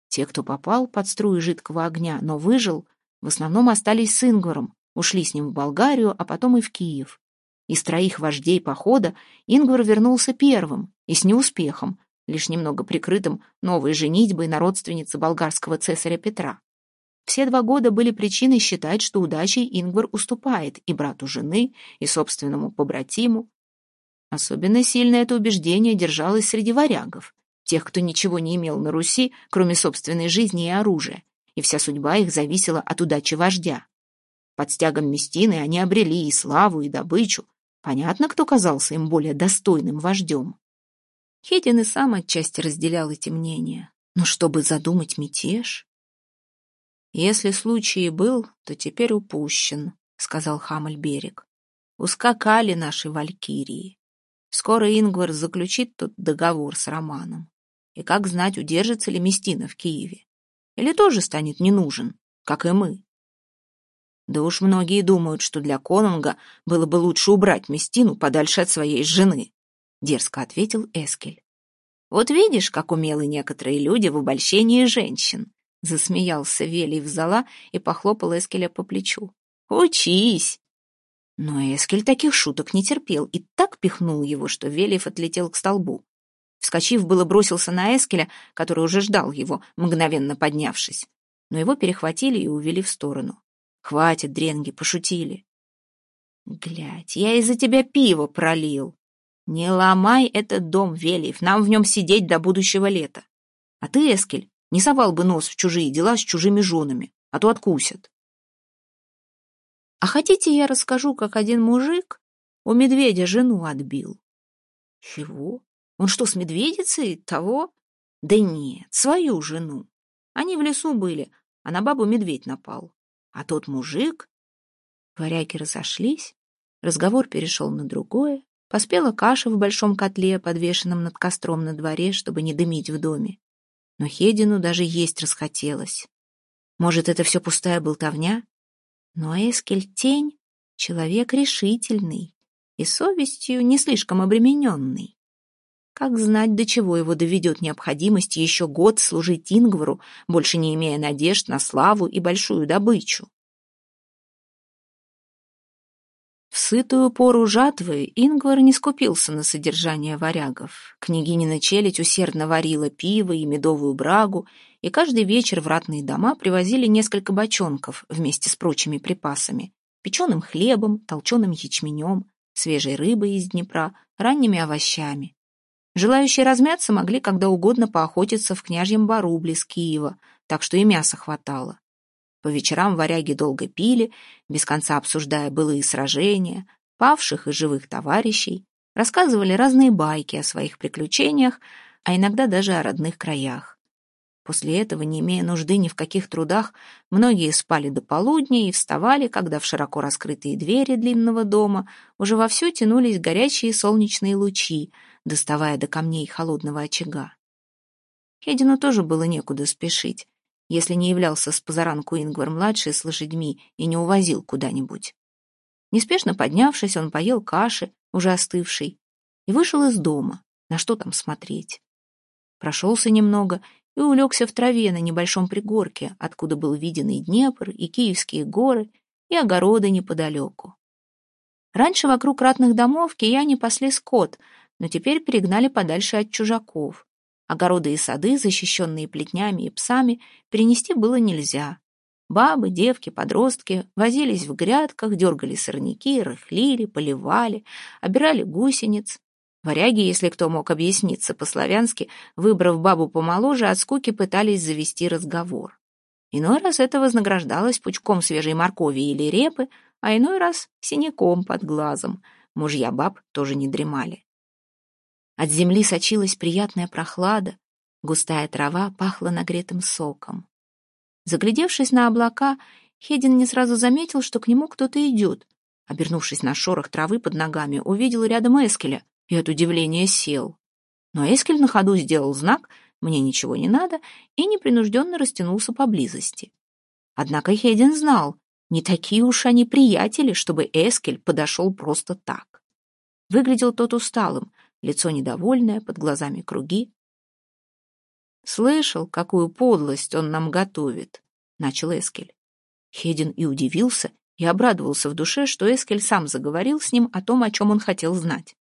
Те, кто попал под струю жидкого огня, но выжил, в основном остались с Ингваром, ушли с ним в Болгарию, а потом и в Киев. Из троих вождей похода Ингвар вернулся первым и с неуспехом, лишь немного прикрытым новой женитьбой на родственнице болгарского цесаря Петра. Все два года были причиной считать, что удачей Ингвар уступает и брату жены, и собственному побратиму. Особенно сильно это убеждение держалось среди варягов, тех, кто ничего не имел на Руси, кроме собственной жизни и оружия, и вся судьба их зависела от удачи вождя. Под стягом Местины они обрели и славу, и добычу. Понятно, кто казался им более достойным вождем. Хедин и сам отчасти разделял эти мнения. Но чтобы задумать мятеж... «Если случай и был, то теперь упущен», — сказал Хамельберег. «Ускакали наши валькирии. Скоро Ингвар заключит тут договор с Романом. И как знать, удержится ли Местина в Киеве? Или тоже станет не нужен, как и мы? Да уж многие думают, что для конунга было бы лучше убрать Местину подальше от своей жены, дерзко ответил Эскель. Вот видишь, как умелы некоторые люди в обольщении женщин, засмеялся Велий зала и похлопал Эскеля по плечу. Учись! Но Эскель таких шуток не терпел и так пихнул его, что Велиев отлетел к столбу. Вскочив, было бросился на Эскеля, который уже ждал его, мгновенно поднявшись. Но его перехватили и увели в сторону. «Хватит, дренги, пошутили». «Глядь, я из-за тебя пиво пролил. Не ломай этот дом, Велиев, нам в нем сидеть до будущего лета. А ты, Эскель, не совал бы нос в чужие дела с чужими женами, а то откусят». «А хотите, я расскажу, как один мужик у медведя жену отбил?» «Чего? Он что, с медведицей? Того? Да нет, свою жену. Они в лесу были, а на бабу медведь напал. А тот мужик... Варяги разошлись, разговор перешел на другое. Поспела каша в большом котле, подвешенном над костром на дворе, чтобы не дымить в доме. Но Хедину даже есть расхотелось. Может, это все пустая болтовня? Но Эскель Тень — человек решительный и совестью не слишком обремененный. Как знать, до чего его доведет необходимость еще год служить Ингвару, больше не имея надежд на славу и большую добычу? В сытую пору жатвы Ингвар не скупился на содержание варягов. Княгинина челядь усердно варила пиво и медовую брагу, и каждый вечер в ратные дома привозили несколько бочонков вместе с прочими припасами, печеным хлебом, толченым ячменем, свежей рыбой из Днепра, ранними овощами. Желающие размяться могли когда угодно поохотиться в княжьем бару близ Киева, так что и мяса хватало. По вечерам варяги долго пили, без конца обсуждая былые сражения, павших и живых товарищей, рассказывали разные байки о своих приключениях, а иногда даже о родных краях. После этого, не имея нужды ни в каких трудах, многие спали до полудня и вставали, когда в широко раскрытые двери длинного дома уже вовсю тянулись горячие солнечные лучи, доставая до камней холодного очага. Хедину тоже было некуда спешить, если не являлся с позаранку Ингвар-младший с лошадьми и не увозил куда-нибудь. Неспешно поднявшись, он поел каши, уже остывшей, и вышел из дома. На что там смотреть? Прошелся немного и улегся в траве на небольшом пригорке, откуда был виден и Днепр, и Киевские горы, и огороды неподалеку. Раньше вокруг ратных домов кияне пасли скот, но теперь перегнали подальше от чужаков. Огороды и сады, защищенные плетнями и псами, перенести было нельзя. Бабы, девки, подростки возились в грядках, дергали сорняки, рыхлили, поливали, обирали гусениц. Варяги, если кто мог объясниться по-славянски, выбрав бабу помоложе, от скуки пытались завести разговор. Иной раз это вознаграждалось пучком свежей моркови или репы, а иной раз синяком под глазом. Мужья баб тоже не дремали. От земли сочилась приятная прохлада, густая трава пахла нагретым соком. Заглядевшись на облака, Хедин не сразу заметил, что к нему кто-то идет. Обернувшись на шорох травы под ногами, увидел рядом Эскеля и от удивления сел. Но Эскель на ходу сделал знак «мне ничего не надо» и непринужденно растянулся поблизости. Однако Хедин знал, не такие уж они приятели, чтобы Эскель подошел просто так. Выглядел тот усталым, лицо недовольное, под глазами круги. «Слышал, какую подлость он нам готовит», — начал Эскель. Хедин и удивился, и обрадовался в душе, что Эскель сам заговорил с ним о том, о чем он хотел знать.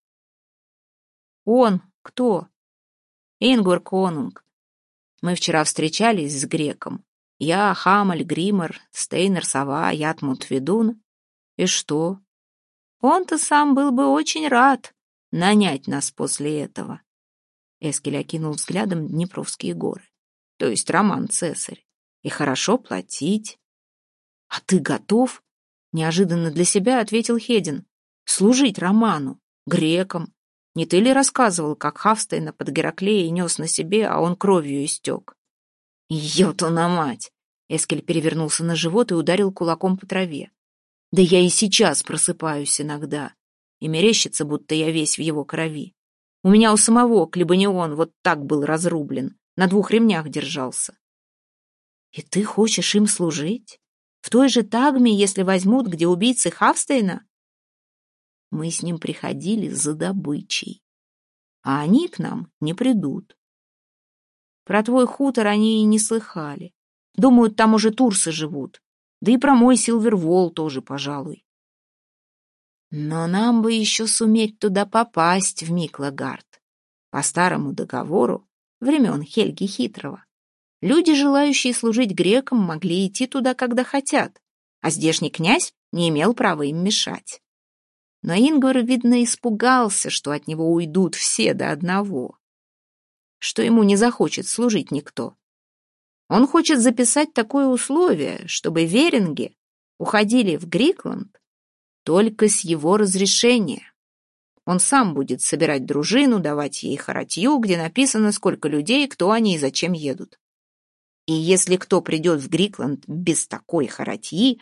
«Он кто?» «Ингвар Конунг. Мы вчера встречались с греком. Я, Хамаль, Гримор, Стейнер, Сова, Ятмут, Ведун. И что? Он-то сам был бы очень рад, нанять нас после этого. Эскель окинул взглядом Днепровские горы. То есть роман Цесарь. И хорошо платить. А ты готов? Неожиданно для себя ответил Хедин. Служить роману, грекам. Не ты ли рассказывал, как Хавстейна под Гераклеей нес на себе, а он кровью истек? «Ё-то мать!» Эскель перевернулся на живот и ударил кулаком по траве. «Да я и сейчас просыпаюсь иногда и мерещится, будто я весь в его крови. У меня у самого клебанион вот так был разрублен, на двух ремнях держался. И ты хочешь им служить? В той же Тагме, если возьмут, где убийцы Хавстейна? Мы с ним приходили за добычей, а они к нам не придут. Про твой хутор они и не слыхали. Думают, там уже турсы живут. Да и про мой Силвервол тоже, пожалуй. Но нам бы еще суметь туда попасть, в Миклагард. По старому договору времен Хельги Хитрого. Люди, желающие служить грекам, могли идти туда, когда хотят, а здешний князь не имел права им мешать. Но Ингвар, видно, испугался, что от него уйдут все до одного, что ему не захочет служить никто. Он хочет записать такое условие, чтобы веринги уходили в Грикланд только с его разрешения. Он сам будет собирать дружину, давать ей харатью, где написано, сколько людей, кто они и зачем едут. И если кто придет в Грикланд без такой харатьи,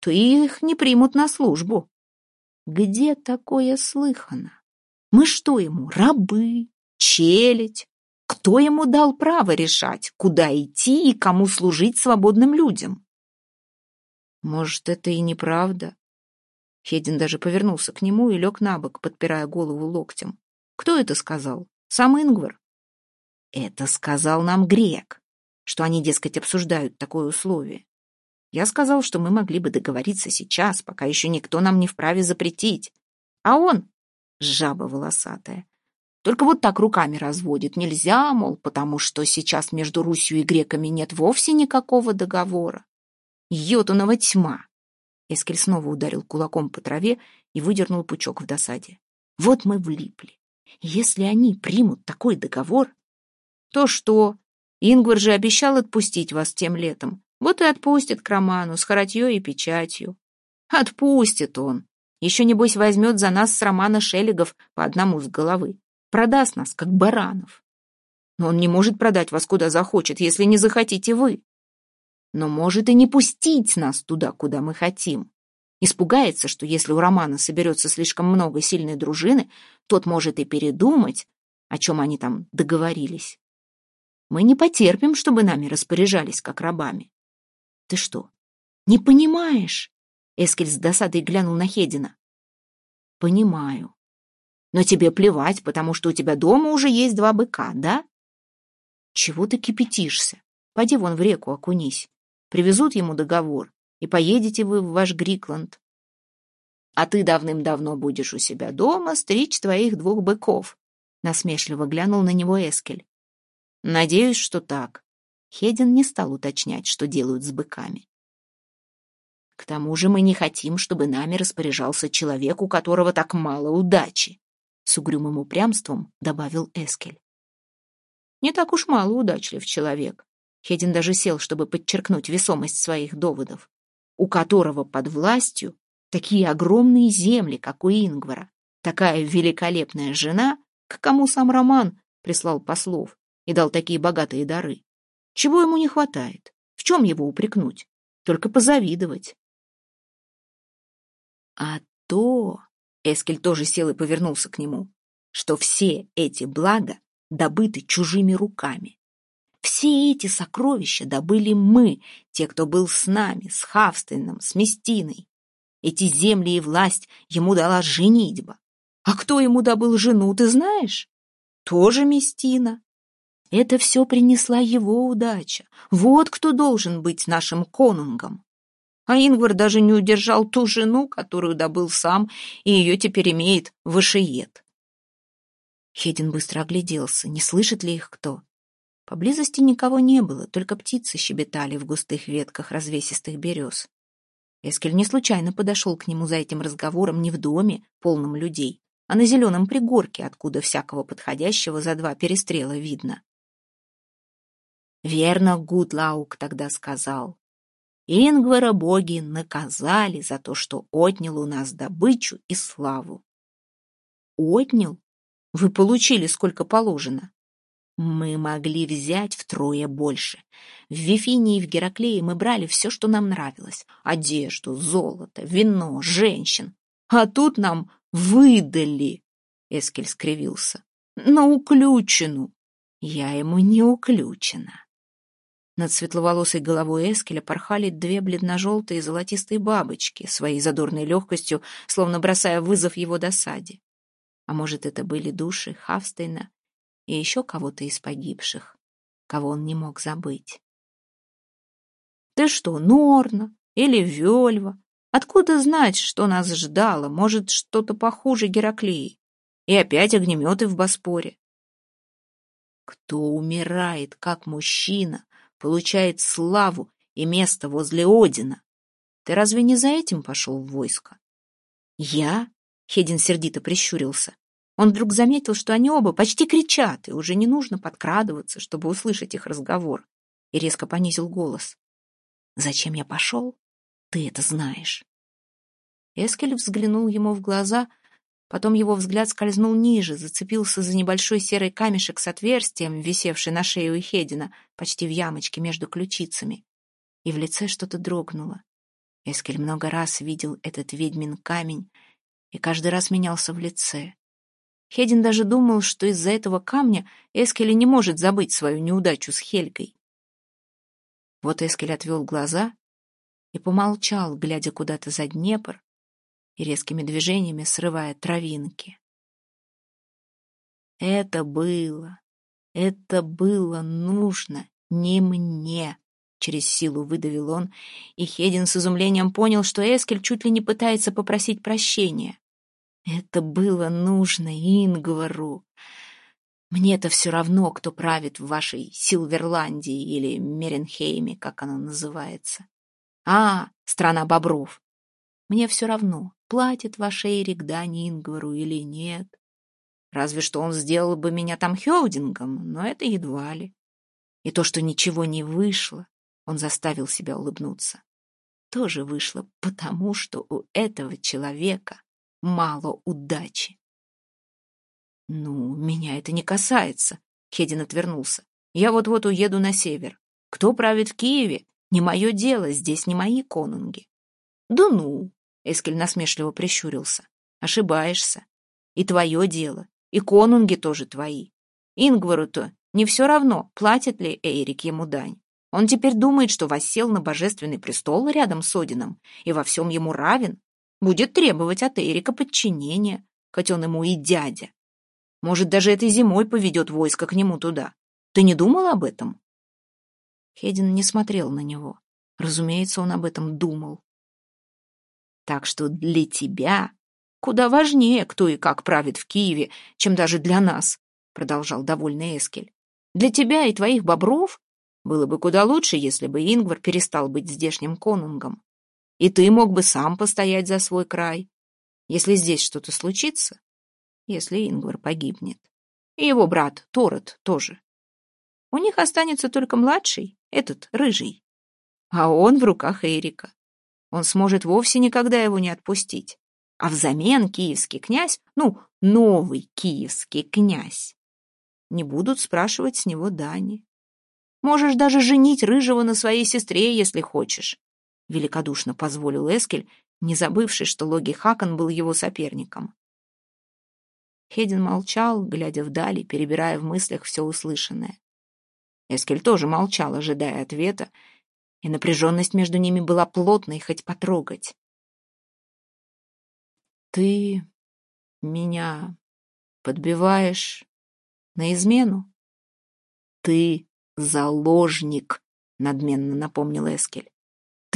то их не примут на службу. Где такое слыхано? Мы что ему, рабы, челядь? Кто ему дал право решать, куда идти и кому служить свободным людям? Может, это и неправда? Хедин даже повернулся к нему и лег на бок, подпирая голову локтем. Кто это сказал? Сам Ингвар? Это сказал нам грек что они, дескать, обсуждают такое условие. Я сказал, что мы могли бы договориться сейчас, пока еще никто нам не вправе запретить. А он, жаба волосатая, только вот так руками разводит. Нельзя, мол, потому что сейчас между Русью и греками нет вовсе никакого договора. Йотунова тьма. Эскель снова ударил кулаком по траве и выдернул пучок в досаде. Вот мы влипли. Если они примут такой договор, то что? Ингвар же обещал отпустить вас тем летом. Вот и отпустит к Роману с харатьей и печатью. Отпустит он. Еще, небось, возьмет за нас с Романа Шелегов по одному с головы. Продаст нас, как баранов. Но он не может продать вас куда захочет, если не захотите вы. Но может и не пустить нас туда, куда мы хотим. Испугается, что если у Романа соберется слишком много сильной дружины, тот может и передумать, о чем они там договорились. Мы не потерпим, чтобы нами распоряжались, как рабами. Ты что, не понимаешь? Эскель с досадой глянул на Хедина. Понимаю. Но тебе плевать, потому что у тебя дома уже есть два быка, да? Чего ты кипятишься? Пойди вон в реку окунись. Привезут ему договор, и поедете вы в ваш Грикланд. А ты давным-давно будешь у себя дома стричь твоих двух быков. Насмешливо глянул на него Эскель. Надеюсь, что так. Хедин не стал уточнять, что делают с быками. К тому же мы не хотим, чтобы нами распоряжался человек, у которого так мало удачи, с угрюмым упрямством добавил Эскель. Не так уж мало удачлив человек. Хедин даже сел, чтобы подчеркнуть весомость своих доводов, у которого под властью такие огромные земли, как у Ингвара, такая великолепная жена, к кому сам Роман прислал послов, и дал такие богатые дары. Чего ему не хватает? В чем его упрекнуть? Только позавидовать. А то... Эскель тоже сел и повернулся к нему, что все эти блага добыты чужими руками. Все эти сокровища добыли мы, те, кто был с нами, с Хавстейном, с Местиной. Эти земли и власть ему дала женитьба. А кто ему добыл жену, ты знаешь? Тоже Местина. Это все принесла его удача. Вот кто должен быть нашим конунгом. А Ингвар даже не удержал ту жену, которую добыл сам, и ее теперь имеет вышиет. Хедин быстро огляделся, не слышит ли их кто. Поблизости никого не было, только птицы щебетали в густых ветках развесистых берез. Эскель не случайно подошел к нему за этим разговором не в доме, полном людей, а на зеленом пригорке, откуда всякого подходящего за два перестрела видно. Верно Гудлаук тогда сказал. Ингвара боги наказали за то, что отнял у нас добычу и славу. Отнял? Вы получили сколько положено. Мы могли взять втрое больше. В Вифине и в Гераклее мы брали все, что нам нравилось. Одежду, золото, вино, женщин. А тут нам выдали, Эскель скривился, на уключину. Я ему не уключена. Над светловолосой головой Эскеля порхали две бледно-желтые золотистые бабочки, своей задорной легкостью, словно бросая вызов его досаде. А может, это были души Хавстейна и еще кого-то из погибших, кого он не мог забыть. «Ты что, Норна или Вельва? Откуда знать, что нас ждало? Может, что-то похуже Гераклеи? И опять огнеметы в Боспоре?» Кто умирает, как мужчина, получает славу и место возле Одина. Ты разве не за этим пошел в войско? Я? Хедин сердито прищурился. Он вдруг заметил, что они оба почти кричат, и уже не нужно подкрадываться, чтобы услышать их разговор, и резко понизил голос. «Зачем я пошел? Ты это знаешь». Эскель взглянул ему в глаза, потом его взгляд скользнул ниже, зацепился за небольшой серый камешек с отверстием, висевший на шее у Хедина, почти в ямочке между ключицами. И в лице что-то дрогнуло. Эскель много раз видел этот ведьмин камень, и каждый раз менялся в лице. Хедин даже думал, что из-за этого камня Эскель не может забыть свою неудачу с Хельгой. Вот Эскель отвел глаза и помолчал, глядя куда-то за Днепр и резкими движениями срывая травинки. Это было, это было нужно не мне, через силу выдавил он, и Хедин с изумлением понял, что Эскель чуть ли не пытается попросить прощения. Это было нужно Ингвару. Мне-то все равно, кто правит в вашей Силверландии или Меренхейме, как оно называется. А, страна бобров. Мне все равно, платит ваш Эйрик дань Ингвару или нет. Разве что он сделал бы меня там Хёвдингом, но это едва ли. И то, что ничего не вышло, он заставил себя улыбнуться, тоже вышло потому, что у этого человека мало удачи. «Ну, меня это не касается», — Хедин отвернулся. «Я вот-вот уеду на север. Кто правит в Киеве? Не мое дело, здесь не мои конунги». «Да ну», — Эскель насмешливо прищурился. «Ошибаешься. И твое дело, и конунги тоже твои. Ингвару-то не все равно, платит ли Эйрик ему дань. Он теперь думает, что воссел на божественный престол рядом с Одином и во всем ему равен, Будет требовать от Эрика подчинения, хоть он ему и дядя. Может, даже этой зимой поведет войско к нему туда. Ты не думал об этом?» Хедин не смотрел на него. Разумеется, он об этом думал. «Так что для тебя куда важнее, кто и как правит в Киеве, чем даже для нас», продолжал довольный Эскель. «Для тебя и твоих бобров было бы куда лучше, если бы Ингвар перестал быть здешним конунгом. И ты мог бы сам постоять за свой край, если здесь что-то случится, если Ингвар погибнет. И его брат Торет тоже. У них останется только младший, этот, рыжий. А он в руках Эрика. Он сможет вовсе никогда его не отпустить. А взамен киевский князь, ну, новый киевский князь, не будут спрашивать с него дани. Можешь даже женить рыжего на своей сестре, если хочешь великодушно позволил Эскель, не забывший, что Логи Хакон был его соперником. Хедин молчал, глядя вдали, перебирая в мыслях все услышанное. Эскель тоже молчал, ожидая ответа, и напряженность между ними была плотной, хоть потрогать. «Ты меня подбиваешь на измену?» «Ты заложник», — надменно напомнил Эскель.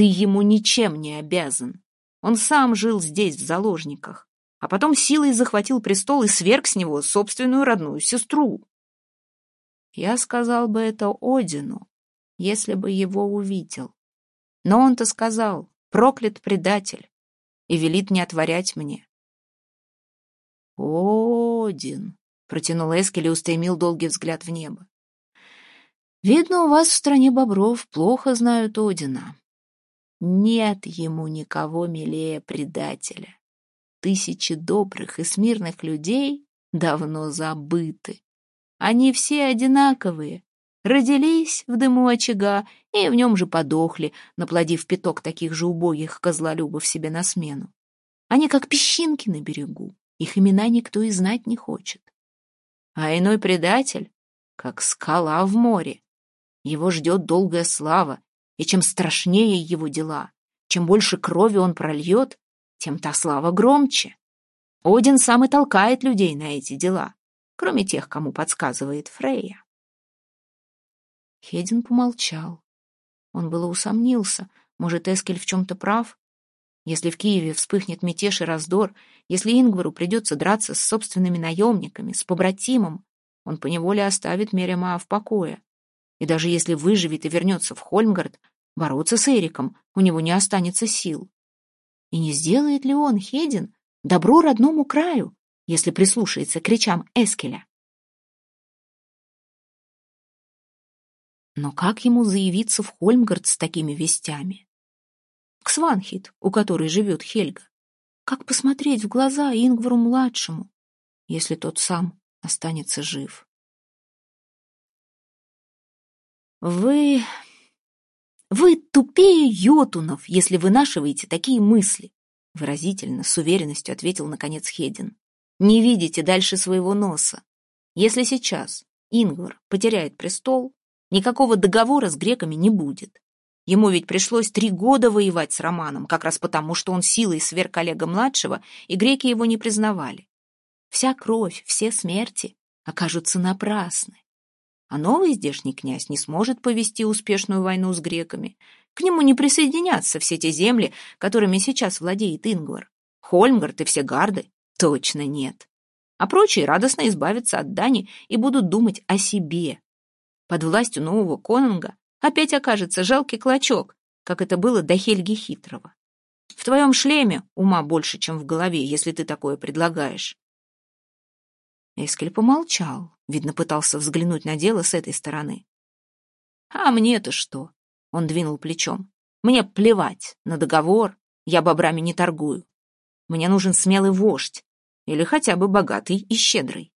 Ты ему ничем не обязан. Он сам жил здесь, в заложниках, а потом силой захватил престол и сверг с него собственную родную сестру. Я сказал бы это Одину, если бы его увидел. Но он-то сказал, проклят предатель, и велит не отворять мне. «Один», — протянул Эскель и устремил долгий взгляд в небо. «Видно, у вас в стране бобров плохо знают Одина. Нет ему никого милее предателя. Тысячи добрых и смирных людей давно забыты. Они все одинаковые, родились в дыму очага и в нем же подохли, наплодив пяток таких же убогих козлолюбов себе на смену. Они как песчинки на берегу, их имена никто и знать не хочет. А иной предатель, как скала в море, Его ждет долгая слава, и чем страшнее его дела, чем больше крови он прольет, тем та слава громче. Один сам и толкает людей на эти дела, кроме тех, кому подсказывает Фрейя. Хедин помолчал. Он было усомнился, может, Эскель в чем-то прав? Если в Киеве вспыхнет мятеж и раздор, если Ингвару придется драться с собственными наемниками, с побратимом, он поневоле оставит Меремаа в покое. И даже если выживет и вернется в Хольмгард, бороться с Эриком у него не останется сил. И не сделает ли он, Хедин, добро родному краю, если прислушается к речам Эскеля? Но как ему заявиться в Хольмгард с такими вестями? К Сванхит, у которой живет Хельга. Как посмотреть в глаза Ингвару-младшему, если тот сам останется жив? Вы... Вы тупее йотунов, если вынашиваете такие мысли, выразительно, с уверенностью ответил наконец Хедин. Не видите дальше своего носа. Если сейчас Ингвар потеряет престол, никакого договора с греками не будет. Ему ведь пришлось три года воевать с Романом, как раз потому, что он силой сверг Олега-младшего, и греки его не признавали. Вся кровь, все смерти окажутся напрасны. А новый здешний князь не сможет повести успешную войну с греками. К нему не присоединятся все те земли, которыми сейчас владеет Ингвар. Хольмгард и все гарды точно нет. А прочие радостно избавятся от Дани и будут думать о себе. Под властью нового конунга опять окажется жалкий клочок, как это было до Хельги Хитрого. В твоем шлеме ума больше, чем в голове, если ты такое предлагаешь. Эскель помолчал, видно, пытался взглянуть на дело с этой стороны. «А мне-то что?» — он двинул плечом. «Мне плевать на договор, я бобрами не торгую. Мне нужен смелый вождь, или хотя бы богатый и щедрый».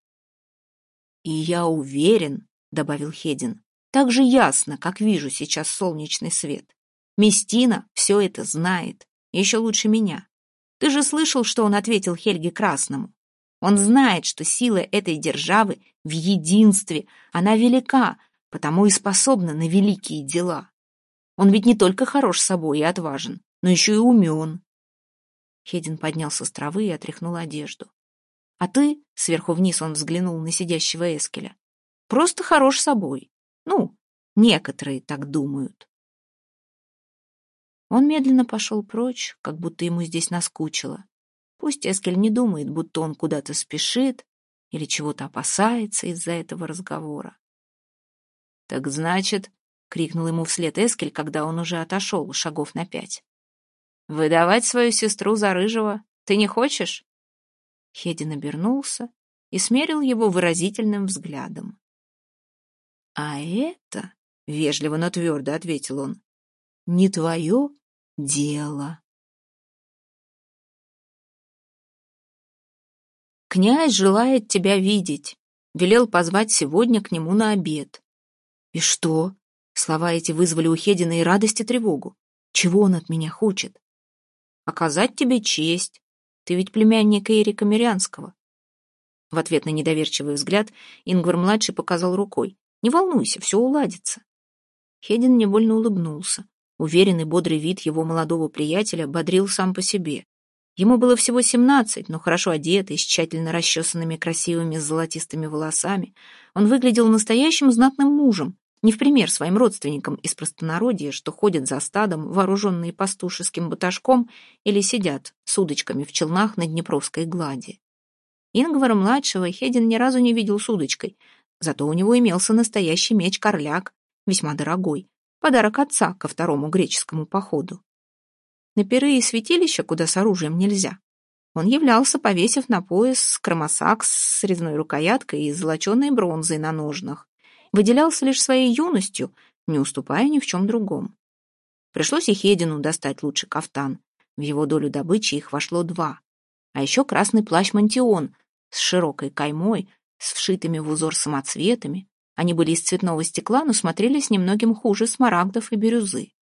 «И я уверен», — добавил Хедин, так же ясно, как вижу сейчас солнечный свет. Местина все это знает, еще лучше меня. Ты же слышал, что он ответил Хельге Красному? Он знает, что сила этой державы в единстве, она велика, потому и способна на великие дела. Он ведь не только хорош собой и отважен, но еще и умен. Хедин поднялся с травы и отряхнул одежду. А ты, сверху вниз он взглянул на сидящего Эскеля, просто хорош собой. Ну, некоторые так думают. Он медленно пошел прочь, как будто ему здесь наскучило. Пусть Эскель не думает, будто он куда-то спешит или чего-то опасается из-за этого разговора. «Так значит», — крикнул ему вслед Эскель, когда он уже отошел шагов на пять, «выдавать свою сестру за рыжего ты не хочешь?» Хедин обернулся и смерил его выразительным взглядом. «А это, — вежливо, но твердо ответил он, — не твое дело». «Князь желает тебя видеть. Велел позвать сегодня к нему на обед». «И что?» Слова эти вызвали у Хедина и радость, и тревогу. «Чего он от меня хочет?» «Оказать тебе честь. Ты ведь племянник Эрика Мирянского». В ответ на недоверчивый взгляд Ингвар-младший показал рукой. Не волнуйся, все уладится. Хедин невольно улыбнулся. Уверенный, бодрый вид его молодого приятеля бодрил сам по себе. Ему было всего семнадцать, но хорошо одетый, с тщательно расчесанными красивыми золотистыми волосами. Он выглядел настоящим знатным мужем, не в пример своим родственникам из простонародья, что ходят за стадом, вооруженные пастушеским батажком или сидят с удочками в челнах на Днепровской глади. Ингвара-младшего Хедин ни разу не видел с удочкой, Зато у него имелся настоящий меч-корляк, весьма дорогой, подарок отца ко второму греческому походу. На пиры и святилища, куда с оружием нельзя, он являлся, повесив на пояс кромосак с резной рукояткой и золоченой бронзой на ножнах. Выделялся лишь своей юностью, не уступая ни в чем другом. Пришлось и Хедину достать лучший кафтан. В его долю добычи их вошло два. А еще красный плащ «Мантион» с широкой каймой, с вшитыми в узор самоцветами. Они были из цветного стекла, но смотрелись немногим хуже смарагдов и бирюзы.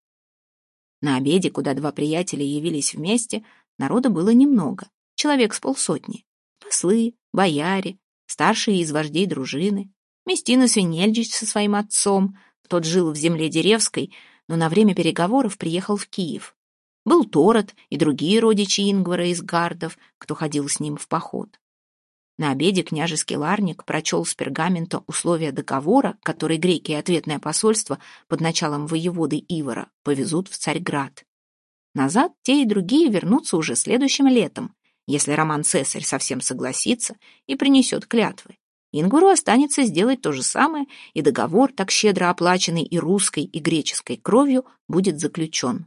На обеде, куда два приятеля явились вместе, народа было немного, человек с полсотни. Послы, бояре, старшие из вождей дружины, Местина Свинельдич со своим отцом, Тот жил в земле Деревской, но на время переговоров приехал в Киев. Был Торот и другие родичи Ингвара из гардов, кто ходил с ним в поход. На обеде княжеский ларник прочел с пергамента условия договора, который греки и ответное посольство под началом воеводы Ивара повезут в Царьград. Назад те и другие вернутся уже следующим летом, если Роман Цесарь совсем согласится и принесет клятвы. Ингвару останется сделать то же самое, и договор, так щедро оплаченный и русской, и греческой кровью, будет заключен.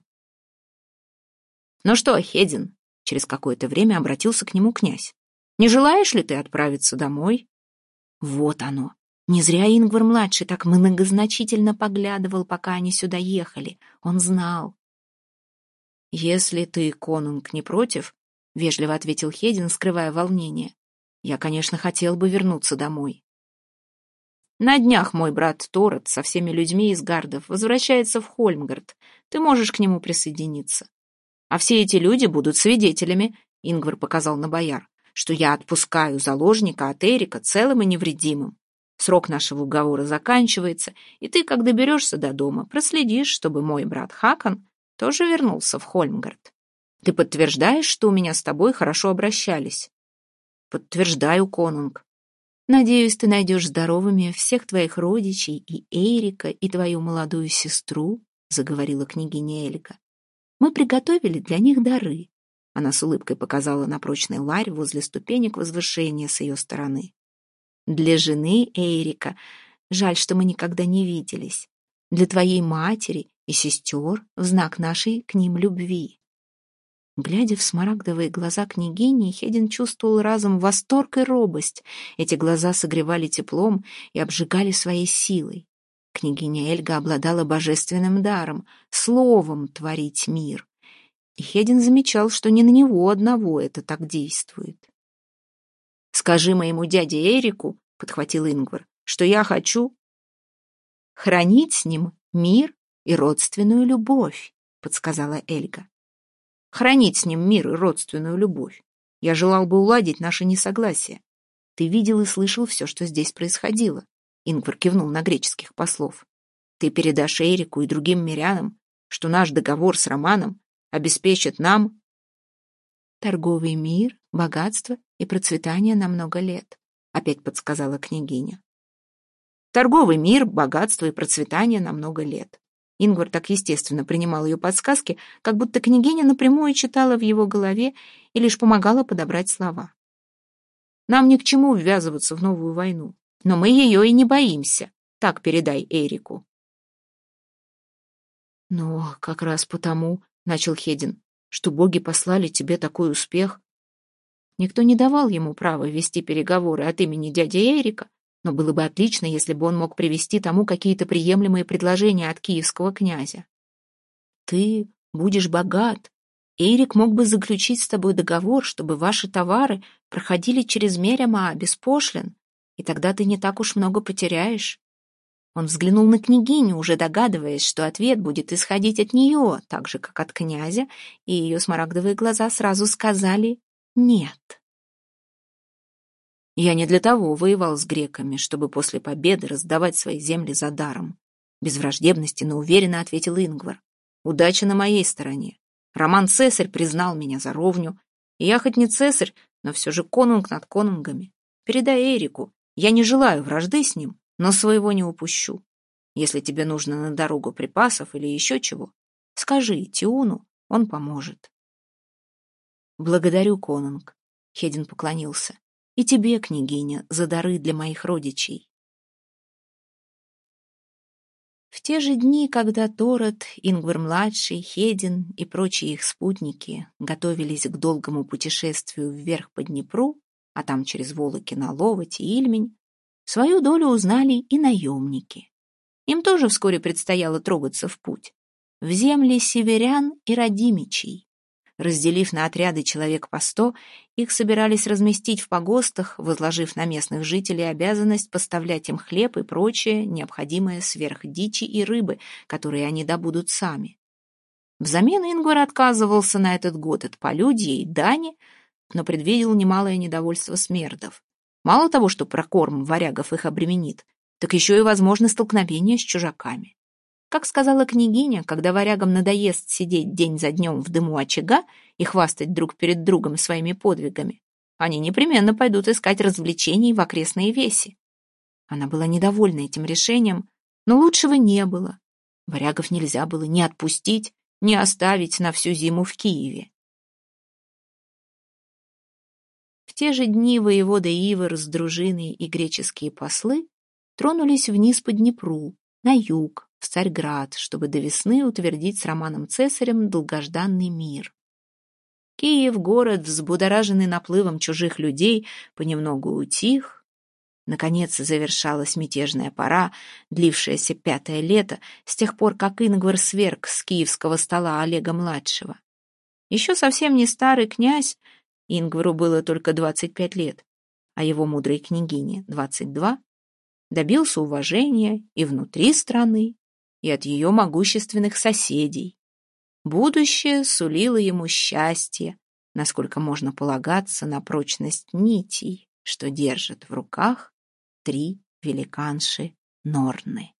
«Ну что, Хедин?» — через какое-то время обратился к нему князь. Не желаешь ли ты отправиться домой?» Вот оно. Не зря Ингвар-младший так многозначительно поглядывал, пока они сюда ехали. Он знал. «Если ты, конунг, не против, — вежливо ответил Хедин, скрывая волнение, — я, конечно, хотел бы вернуться домой. На днях мой брат Торет со всеми людьми из гардов возвращается в Хольмгард. Ты можешь к нему присоединиться. А все эти люди будут свидетелями, — Ингвар показал на бояр, что я отпускаю заложника от Эрика целым и невредимым. Срок нашего уговора заканчивается, и ты, как доберешься до дома, проследишь, чтобы мой брат Хакан тоже вернулся в Хольмгард. Ты подтверждаешь, что у меня с тобой хорошо обращались? Подтверждаю, конунг. Надеюсь, ты найдешь здоровыми всех твоих родичей и Эрика, и твою молодую сестру, заговорила княгиня Элька. Мы приготовили для них дары. Она с улыбкой показала на прочный ларь возле ступенек возвышения с ее стороны. «Для жены Эрика. Жаль, что мы никогда не виделись. Для твоей матери и сестер в знак нашей к ним любви». Глядя в смарагдовые глаза княгини, Хедин чувствовал разом восторг и робость. Эти глаза согревали теплом и обжигали своей силой. Княгиня Эльга обладала божественным даром — словом творить мир. И Хедин замечал, что не на него одного это так действует. «Скажи моему дяде Эрику», — подхватил Ингвар, — «что я хочу...» «Хранить с ним мир и родственную любовь», — подсказала Эльга. «Хранить с ним мир и родственную любовь. Я желал бы уладить наше несогласие. Ты видел и слышал все, что здесь происходило», — Ингвар кивнул на греческих послов. «Ты передашь Эрику и другим мирянам, что наш договор с Романом обеспечит нам торговый мир, богатство и процветание на много лет, опять подсказала княгиня. Торговый мир, богатство и процветание на много лет. Ингвар так естественно принимал ее подсказки, как будто княгиня напрямую читала в его голове и лишь помогала подобрать слова. Нам ни к чему ввязываться в новую войну, но мы ее и не боимся. Так передай Эрику. Но как раз потому, начал Хедин, что боги послали тебе такой успех. Никто не давал ему права вести переговоры от имени дяди Эрика, но было бы отлично, если бы он мог привести тому какие-то приемлемые предложения от киевского князя. Ты будешь богат. Эрик мог бы заключить с тобой договор, чтобы ваши товары проходили через Мерема без пошлин, и тогда ты не так уж много потеряешь. Он взглянул на княгиню, уже догадываясь, что ответ будет исходить от нее, так же, как от князя, и ее смарагдовые глаза сразу сказали «нет». «Я не для того воевал с греками, чтобы после победы раздавать свои земли за даром», без враждебности, но уверенно ответил Ингвар. «Удача на моей стороне. Роман Цесарь признал меня за ровню, я хоть не Цесарь, но все же конунг над конунгами. Передай Эрику, я не желаю вражды с ним, но своего не упущу. Если тебе нужно на дорогу припасов или еще чего, скажи Тиуну, он поможет. Благодарю, конунг, Хедин поклонился, и тебе, княгиня, за дары для моих родичей. В те же дни, когда Торот, Ингвар-младший, Хедин и прочие их спутники готовились к долгому путешествию вверх по Днепру, а там через Волоки на Ловоть и Ильмень, Свою долю узнали и наемники. Им тоже вскоре предстояло трогаться в путь. В земли северян и родимичей. Разделив на отряды человек по сто, их собирались разместить в погостах, возложив на местных жителей обязанность поставлять им хлеб и прочее, необходимое сверх дичи и рыбы, которые они добудут сами. Взамен Ингвар отказывался на этот год от полюдья и дани, но предвидел немалое недовольство смердов. Мало того, что прокорм варягов их обременит, так еще и возможно столкновение с чужаками. Как сказала княгиня, когда варягам надоест сидеть день за днем в дыму очага и хвастать друг перед другом своими подвигами, они непременно пойдут искать развлечений в окрестные веси. Она была недовольна этим решением, но лучшего не было. Варягов нельзя было ни отпустить, ни оставить на всю зиму в Киеве. Те же дни воевода Ивар с дружиной и греческие послы тронулись вниз по Днепру, на юг, в Царьград, чтобы до весны утвердить с Романом Цесарем долгожданный мир. Киев, город, взбудораженный наплывом чужих людей, понемногу утих. Наконец завершалась мятежная пора, длившаяся пятое лето, с тех пор, как Ингвар сверг с киевского стола Олега-младшего. Еще совсем не старый князь, Ингвару было только 25 лет, а его мудрой княгине 22, добился уважения и внутри страны, и от ее могущественных соседей. Будущее сулило ему счастье, насколько можно полагаться на прочность нитей, что держат в руках три великанши Норны.